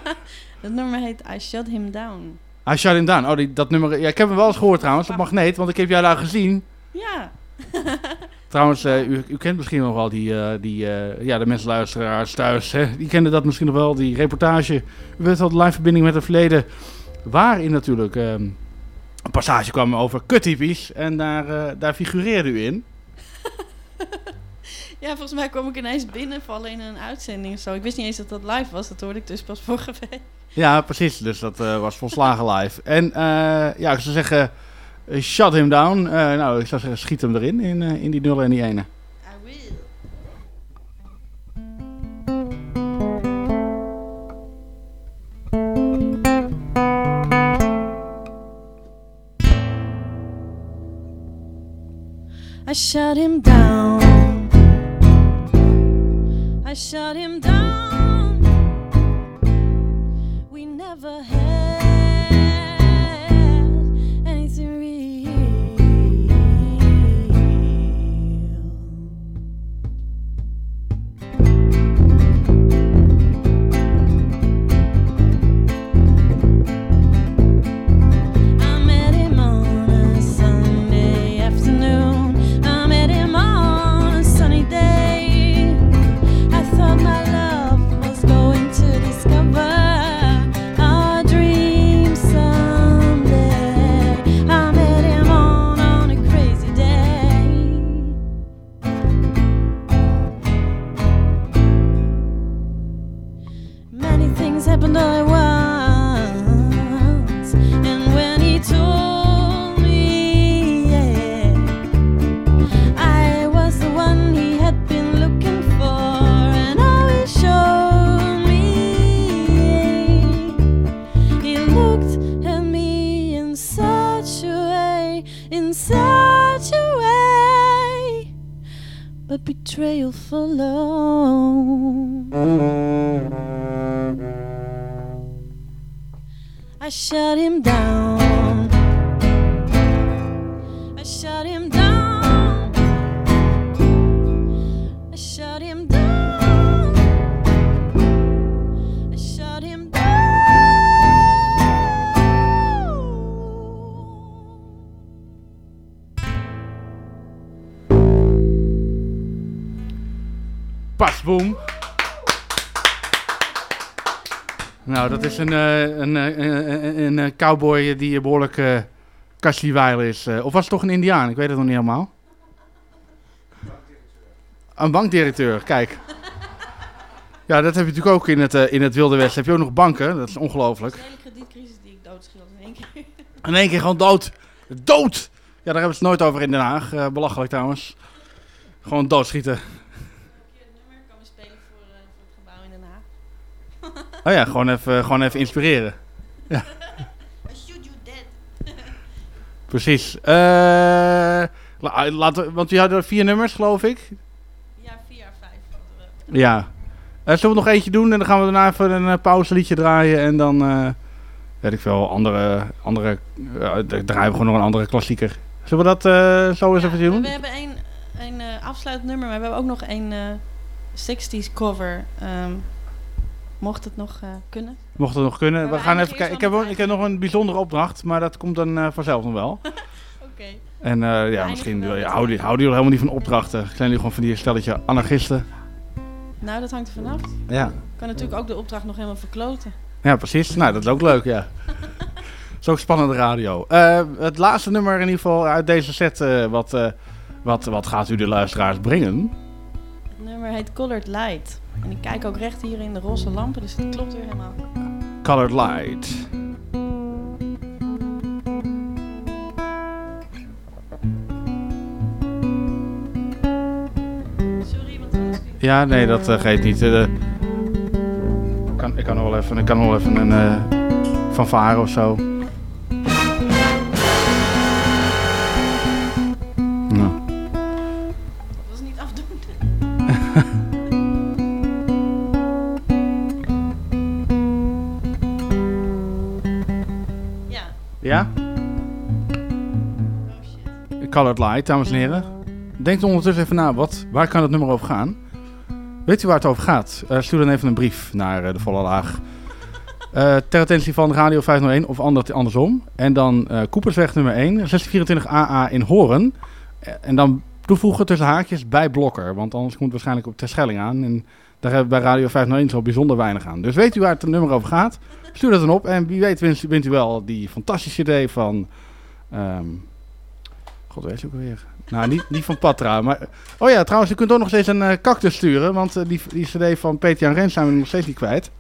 Het nummer heet I Shut Him Down. I Shut Him Down. Oh, die, dat nummer... Ja, ik heb hem wel eens gehoord trouwens, op Magneet. Want ik heb jou daar gezien. Ja. Trouwens, eh, u, u kent misschien nog wel die, eh, die eh, ja, de mensen luisteraars thuis. Hè? Die kennen dat misschien nog wel, die reportage. U weet wel, de live verbinding met het verleden. Waarin natuurlijk ehm, een passage kwam over kuttypies. En daar, eh, daar figureerde u in. Ja, volgens mij kwam ik ineens binnenvallen in een uitzending of zo. Ik wist niet eens dat dat live was. Dat hoorde ik dus pas vorige week. Ja, precies. Dus dat eh, was volslagen live. En eh, ja, ik zou zeggen, shut him down. Nou, ik zou zeggen, schiet hem erin, in, in die nullen en die ene. Shut him down. I shut him down. We never full of is een, eh, een, eh, een, een, een, eh, cowboy die behoorlijk uh, is. Eh, of was het toch een indiaan? Ik weet het nog niet helemaal. Een bankdirecteur, kijk. Ja, dat heb je natuurlijk ook in het, in het Wilde Westen. Heb je ook nog banken? Dat is ongelooflijk. De hele kredietcrisis die ik doodschild in één keer. In één keer gewoon dood. Dood! Ja, daar hebben we het nooit over in Den Haag. Belachelijk trouwens. Gewoon doodschieten. Oh ja, gewoon even, gewoon even inspireren. Ja. Precies. Eh, la- laten we- want we hadden vier nummers, geloof ik. Ja, vier, vijf. Ja. Eh, zullen we nog eentje doen en dan gaan we daarna even een uh, pauzeliedje draaien en dan eh, weet ik veel, andere, andere eh, dan draaien we gewoon nog een andere klassieker. Zullen we dat eh, zo eens even doen? We hebben eh, afsluitnummer, maar we hebben ook nog één eh 60s cover. ehm, mocht het nog eh, kunnen. Mocht het nog kunnen. We we gaan even kijken. Ik heb, ook- ik heb nog een bijzondere opdracht, maar dat komt dan eh, vanzelf nog wel. Oké. En eh, ja, misschien ja, houden jullie helemaal niet van opdrachten. Zijn jullie gewoon van die stelletje anarchisten? Nou, dat hangt er vanaf. Ja. Ik kan natuurlijk ook de opdracht nog helemaal verkloten. Ja, precies. Nou, dat is ook leuk, ja. Zo spannende radio. Het laatste nummer in ieder geval uit deze set. wat, wat, wat gaat u de luisteraars brengen? Het nummer heet Colored Light. En ik kijk ook recht hier in de roze lampen, dus het klopt weer helemaal. Colored Light. Ja, nee, dat eh, geeft niet. Eh, kan, ik kan nog wel even, ik kan wel even een eh fanfare of zo. Colored Light, dames en heren. Denkt ondertussen even na, wat, waar kan het nummer over gaan? Weet u waar het over gaat? Eh, stuur dan even een brief naar eh, de volle laag. Eh, ter attentie van Radio 501 of ander, andersom. En dan Koepersweg nummer 1, 1624 AA in Horen. En dan toevoegen tussen haakjes bij Blokker. Want anders komt het waarschijnlijk op Terschelling aan. En daar hebben we bij Radio 501 zo bijzonder weinig aan. Dus weet u waar het nummer over gaat? Stuur dat dan op. En wie weet wint, wint u wel die fantastische idee van... ehm, God, weet je ook weer. Nou, niet, niet van Patra, maar... Oh ja, trouwens, u kunt ook nog steeds een eh, cactus sturen. Want eh, die, die cd van Peter Jan Rens zijn we nog steeds niet kwijt.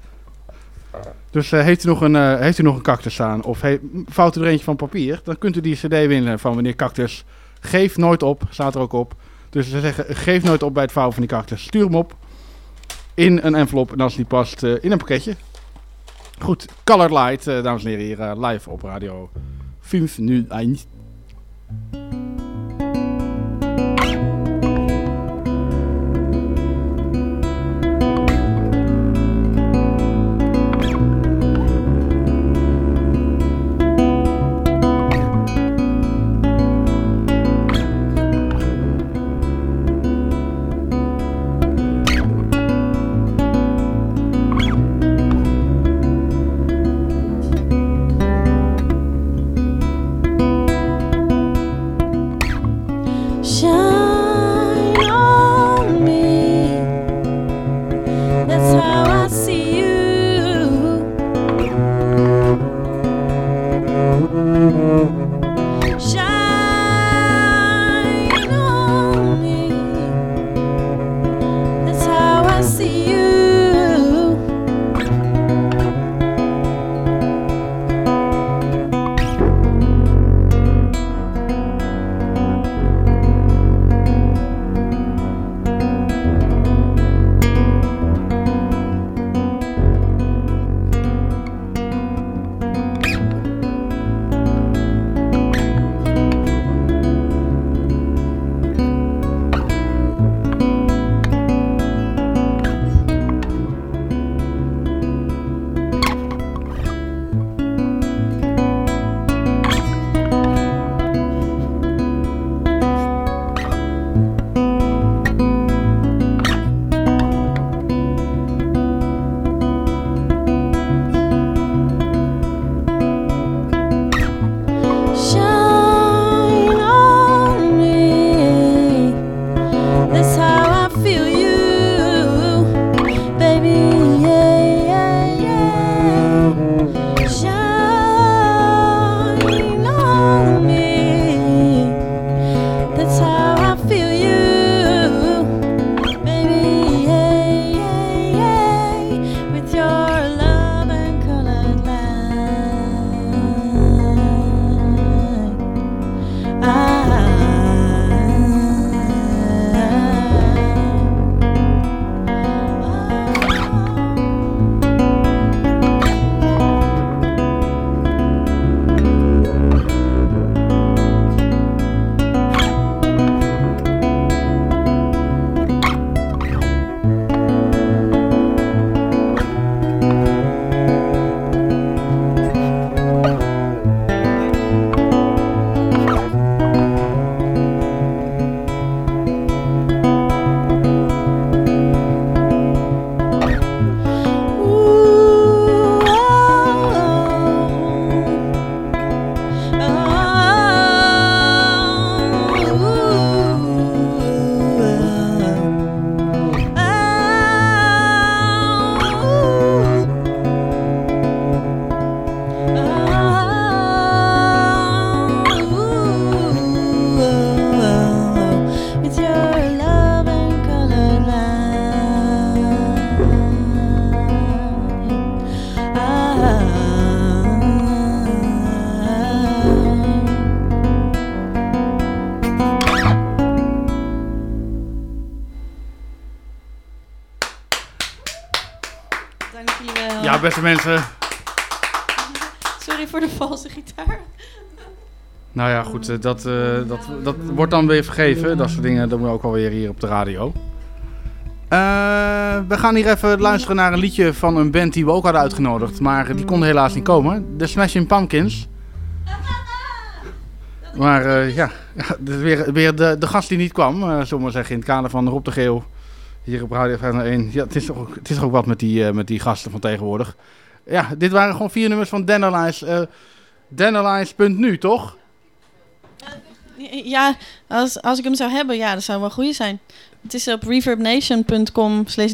Dus eh, heeft, u nog een, eh, heeft u nog een cactus staan? Of fout u er eentje van papier? Dan kunt u die cd winnen van meneer Cactus. Geef nooit op, staat er ook op. Dus ze zeggen, geef nooit op bij het vouwen van die cactus. Stuur hem op in een envelop en als niet past, in een pakketje. Goed, Colored Light, dames en heren, hier live op radio 501. Colored beste mensen. Sorry voor de valse gitaar. Nou ja, goed, eh, dat, eh, dat, dat wordt dan weer vergeven. Dat soort dingen, dat moet ook alweer hier op de radio. Eh, we gaan hier even luisteren naar een liedje van een band die we ook hadden uitgenodigd. Maar die konden helaas niet komen. The Smashing Pumpkins. Maar ja, ja, is weer, weer de, de gast die niet kwam, zullen we zeggen, in het kader van Rob de Geel. Hier op Radio 501. Ja, het is toch ook, het is toch ook wat met die, eh, met die gasten van tegenwoordig. Ja, dit waren gewoon vier nummers van eh Dandelions.nu, toch? Ja, als, als ik hem zou hebben, ja, dat zou wel goeie zijn. Het is op reverbnation.com slash.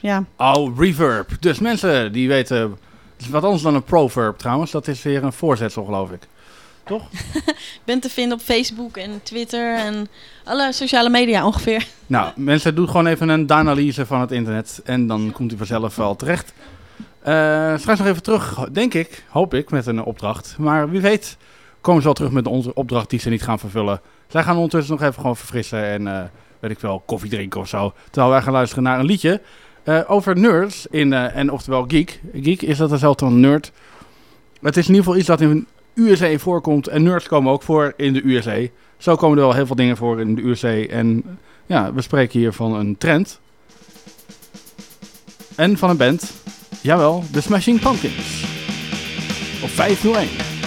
Ja. Oh, reverb. Dus mensen die weten... Het is wat anders dan een proverb trouwens. Dat is weer een voorzetsel, geloof ik. Toch? Ik ben te vinden op Facebook en Twitter en alle sociale media ongeveer. Nou, mensen, doe gewoon even een analyse van het internet. En dan komt u vanzelf wel terecht. Eh, straks nog even terug, denk ik, hoop ik, met een opdracht. Maar wie weet komen ze wel terug met onze opdracht die ze niet gaan vervullen. Zij gaan ondertussen nog even gewoon verfrissen en eh, weet ik wel, koffie drinken of zo. Terwijl wij gaan luisteren naar een liedje eh, over nerds in, en oftewel geek. Geek is dat dezelfde nerd. Het is in ieder geval iets dat in USA voorkomt en nerds komen ook voor in de USA. Zo komen er wel heel veel dingen voor in de USA en ja, we spreken hier van een trend. En van een band. Jawel, The Smashing Pumpkins. Op 501.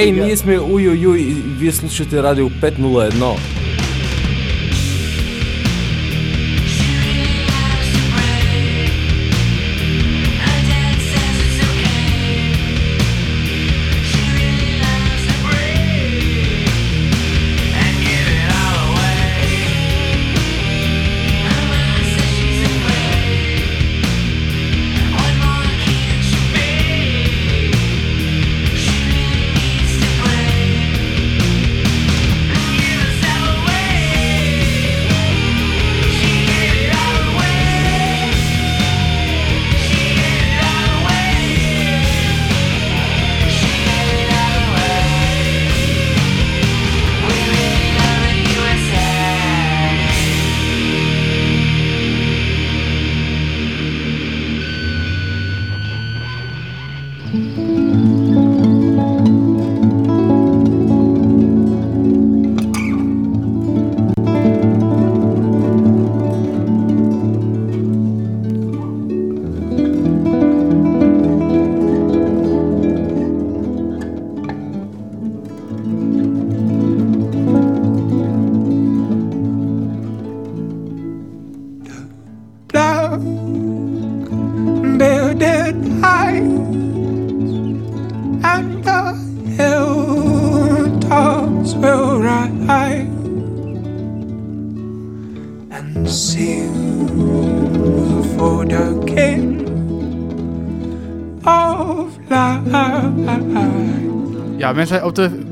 Ей, ние сме уй-уй-уй, вие слушате радио 501.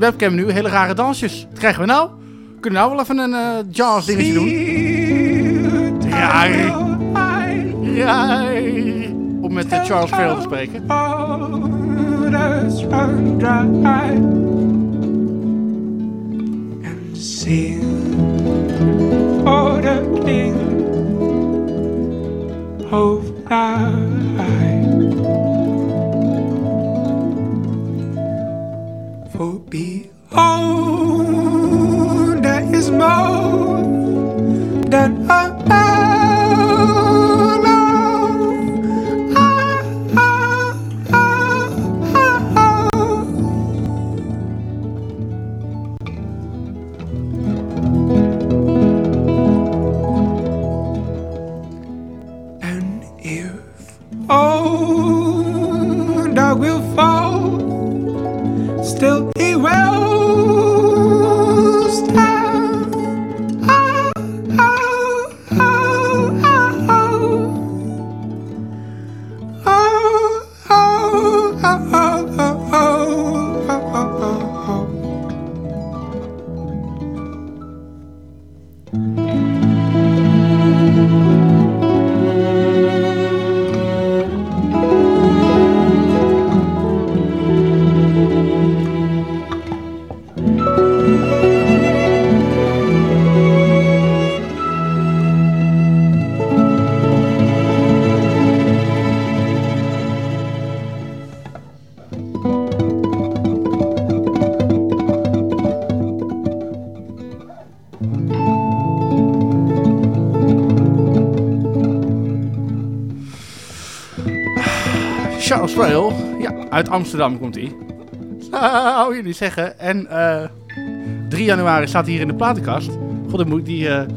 Webcam nu, hele rare dansjes. Krijgen we nou? We kunnen nou wel even een eh jazz dingetje doen. Raar. Om met eh, Charles Farrell te spreken. King of uit Amsterdam komt hij. Zou jullie zeggen. En eh 3 januari staat hij hier in de platenkast. God, dan moet ik die, eh,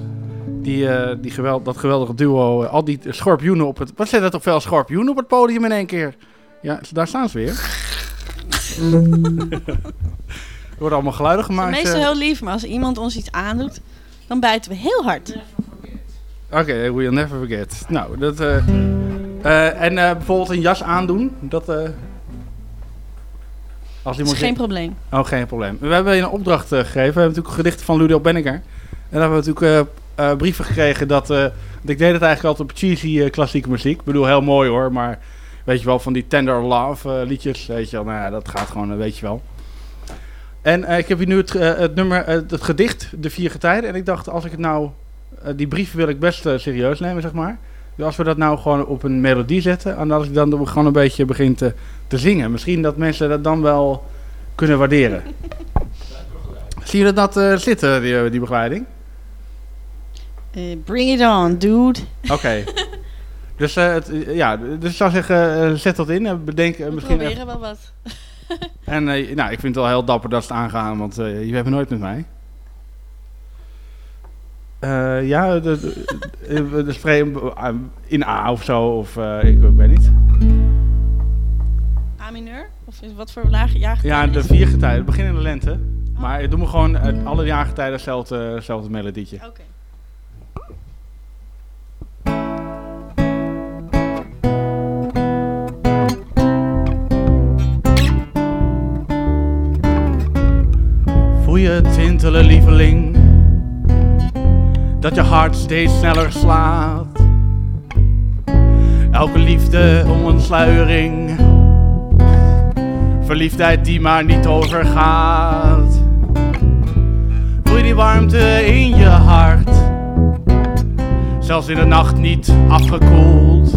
die, eh, die geweld, dat geweldige duo, al die schorpioenen op het... Wat zijn dat toch veel schorpioenen op het podium in één keer? Ja, daar staan ze weer. er worden allemaal geluiden gemaakt. Meestal heel lief, maar als iemand ons iets aandoet, dan bijten we heel hard. Oké, we'll never forget. Nou, dat... eh, eh, en eh, bijvoorbeeld een jas aandoen, dat... als is geen probleem. Oh, geen probleem. We hebben je een opdracht eh, gegeven. We hebben natuurlijk gedichten van Ludo Benneker. En dan hebben we natuurlijk eh, eh, brieven gekregen dat... ik deed het eigenlijk altijd op cheesy klassieke muziek. Ik bedoel, heel mooi hoor, maar... Weet je wel, van die Tender Love liedjes, weet je wel. Nou ja, dat gaat gewoon, weet je wel. En ik heb hier nu het, het nummer, het gedicht, De Vier Getijden. En ik dacht, als ik het nou... die brief wil ik best serieus nemen, zeg maar. Dus als we dat nou gewoon op een melodie zetten... en als ik dan gewoon een beetje begin te, te zingen... misschien dat mensen dat dan wel kunnen waarderen. Zie je dat eh, zitten, die, eh, die begeleiding? Eh, bring it on, dude. Oké. dus, eh, het, ja, dus ik zou zeggen, zet dat in en bedenk We misschien... proberen wel wat. En eh, nou, ik vind het wel heel dapper dat ze het aangaan, want eh jullie hebben nooit met mij. Eh, ja, de, de, spray eh, in A of zo, of eh, ik, ik weet niet. A mineur? Of is wat voor laag jaargetijden? Ja, de vier getijden. Begin in de lente. Maar doe me gewoon alle jaargetijden hetzelfde, hetzelfde melodietje. Oké. Voel je tintelen, lieveling? Dat je hart steeds sneller slaat. Elke liefde om een sluiering. Verliefdheid die maar niet overgaat. Voel je die warmte in je hart? Zelfs in de nacht niet afgekoeld.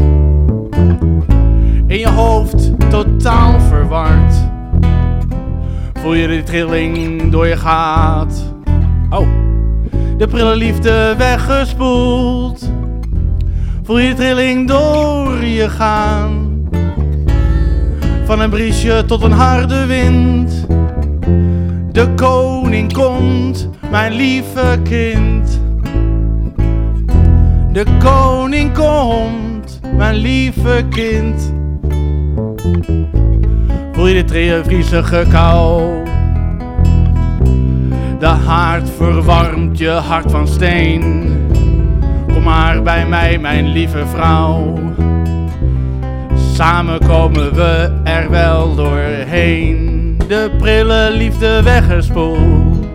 In je hoofd totaal verward. Voel je de trilling door je gaat? Oh, de prille liefde weggespoeld. Voel je trilling door je gaan? Van een briesje tot een harde wind. De koning komt, mijn lieve kind. De koning komt, mijn lieve kind. Voel je de vriezige kou? De haard verwarmt je hart van steen. Kom maar bij mij, mijn lieve vrouw. Samen komen we er wel doorheen. De prille liefde weggespoeld.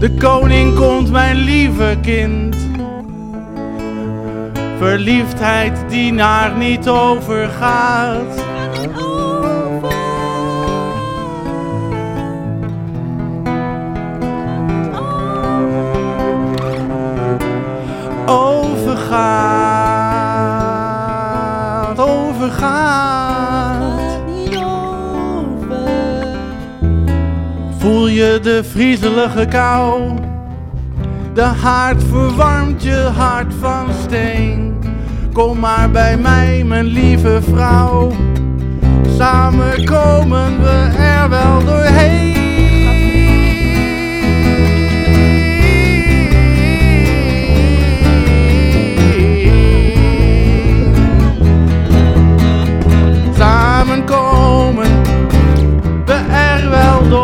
De koning komt, mijn lieve kind. Verliefdheid die naar niet overgaat. Overgaat, overgaat. Voel je de vriezelige kou? De haard verwarmt je hart van steen. Kom maar bij mij, mijn lieve vrouw. Samen komen we er wel doorheen. Samen komen we er wel doorheen.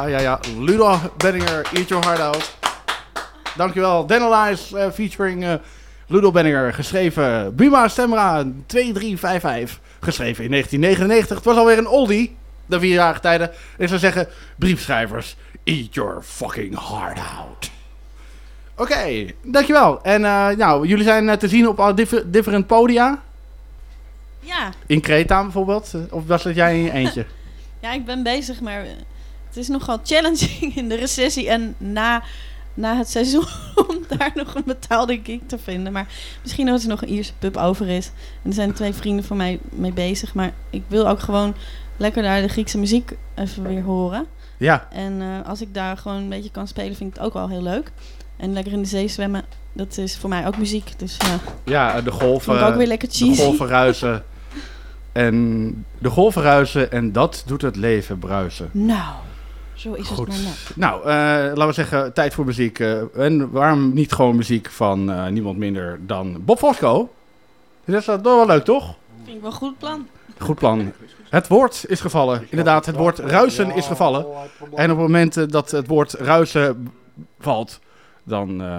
Ja, ja, ja. Ludo Benninger, Eat Your Heart Out. Dankjewel. Denalize eh, featuring eh, Ludo Benninger. Geschreven Buma Stemra 2355. Geschreven in 1999. Het was alweer een oldie. De vierjarige tijden. Ik zou zeggen, briefschrijvers, eat your fucking heart out. Oké, dankjewel. En eh, nou, jullie zijn te zien op al differ- different podia. Ja. In Kreta bijvoorbeeld. Of was dat jij in je eentje? Ja, ik ben bezig, maar het is nogal challenging in de recessie en na, na het seizoen om daar nog een betaalde gig te vinden. Maar misschien dat er nog een Ierse pub over is. En er zijn twee vrienden van mij mee bezig, maar ik wil ook gewoon lekker daar de Griekse muziek even weer horen. Ja. En eh, als ik daar gewoon een beetje kan spelen, vind ik het ook wel heel leuk. En lekker in de zee zwemmen, dat is voor mij ook muziek. Dus ja. Ja, de golven. Ik ook weer lekker De cheesy. golven ruisen. En de golven ruisen en dat doet het leven bruisen. Nou, zo is Goed. het maar net. Nou, eh, laten we zeggen, tijd voor muziek. eh, en waarom niet gewoon muziek van eh, niemand minder dan Bob Fosco? Dat is toch wel leuk, toch? Vind ik wel een goed plan. Goed plan. Het woord is gevallen. Inderdaad, het woord ruisen is gevallen. En op het moment dat het woord ruisen valt, dan eh,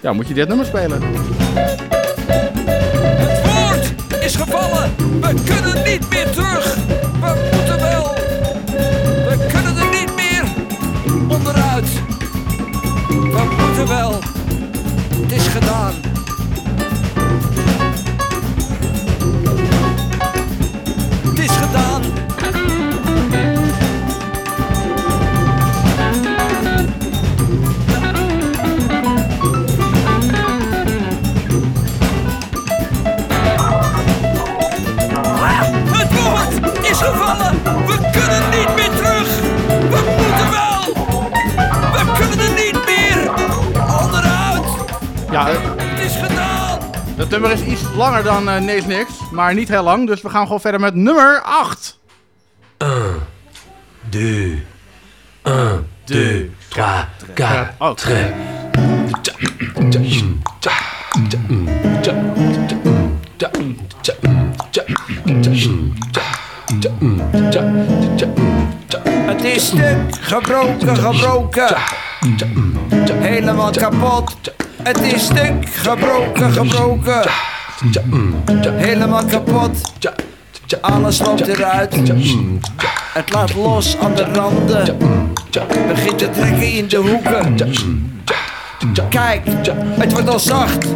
ja, moet je dit nummer spelen. is gevallen. We kunnen niet meer terug. We onderuit. We moeten wel, het is gedaan. Langer dan eh Nees Niks, maar niet heel lang. Dus we gaan gewoon verder met nummer 8. 1, 2, 1, 2, 3, 4, Oh, 3. Het is stuk, gebroken, gebroken. Helemaal kapot. Het is stuk, gebroken, gebroken. Helemaal kapot. Alles loopt eruit. Het laat los aan de randen. Begint te trekken in de hoeken. Kijk, het wordt al zacht.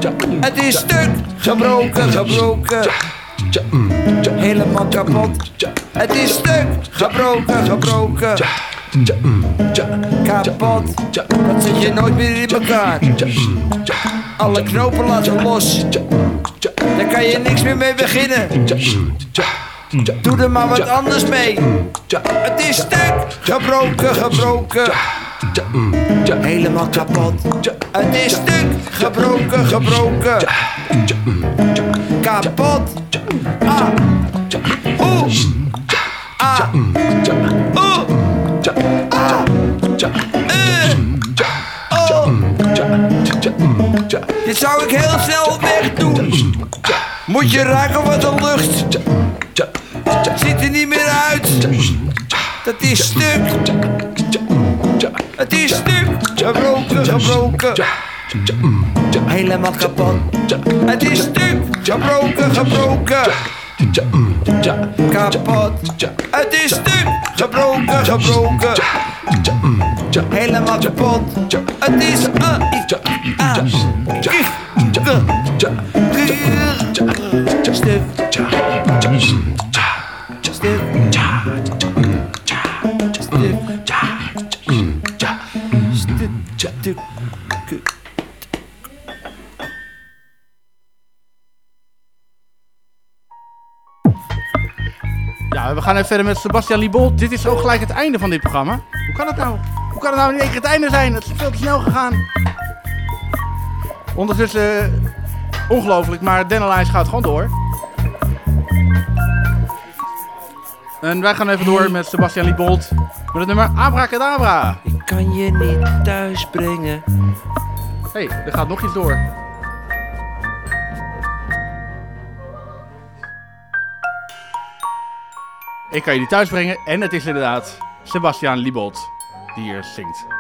Het is stuk, gebroken, gebroken. Helemaal kapot. Het is stuk, gebroken, gebroken. Kapot, dat zit je nooit meer in elkaar. Alle knopen laten los. Daar kan je niks meer mee beginnen. Doe er maar wat anders mee. Het is stuk, gebroken, gebroken. Helemaal kapot. Het is stuk, gebroken, gebroken. Kapot. Ah. Oeh. Ah. Oeh. Dit zou ik heel snel wegdoen. Moet je ruiken wat de lucht. Ziet er niet meer uit. Dat is stuk. Het is stuk. Gebroken, gebroken. Helemaal kapot. Het is stuk. Gebroken, gebroken. Kapot. Het is stuk. Gebroken, gebroken. Helemaal kapot. Het is. ah, ah, Stuk. Stuk. Ja, we gaan even verder met Sebastian Liebold. Dit is ook gelijk het einde van dit programma. Hoe kan het nou? Hoe kan het nou in één keer het einde zijn? Het is veel te snel gegaan. Ondertussen, eh, ongelooflijk, maar Dennelijns gaat gewoon door. En wij gaan even door met Sebastian Liebold. Met het nummer Abracadabra. Ik kan je niet thuis brengen. Hé, hey, er gaat nog iets door. Ik kan niet thuis brengen en het is inderdaad Sebastian Liebold die hier zingt.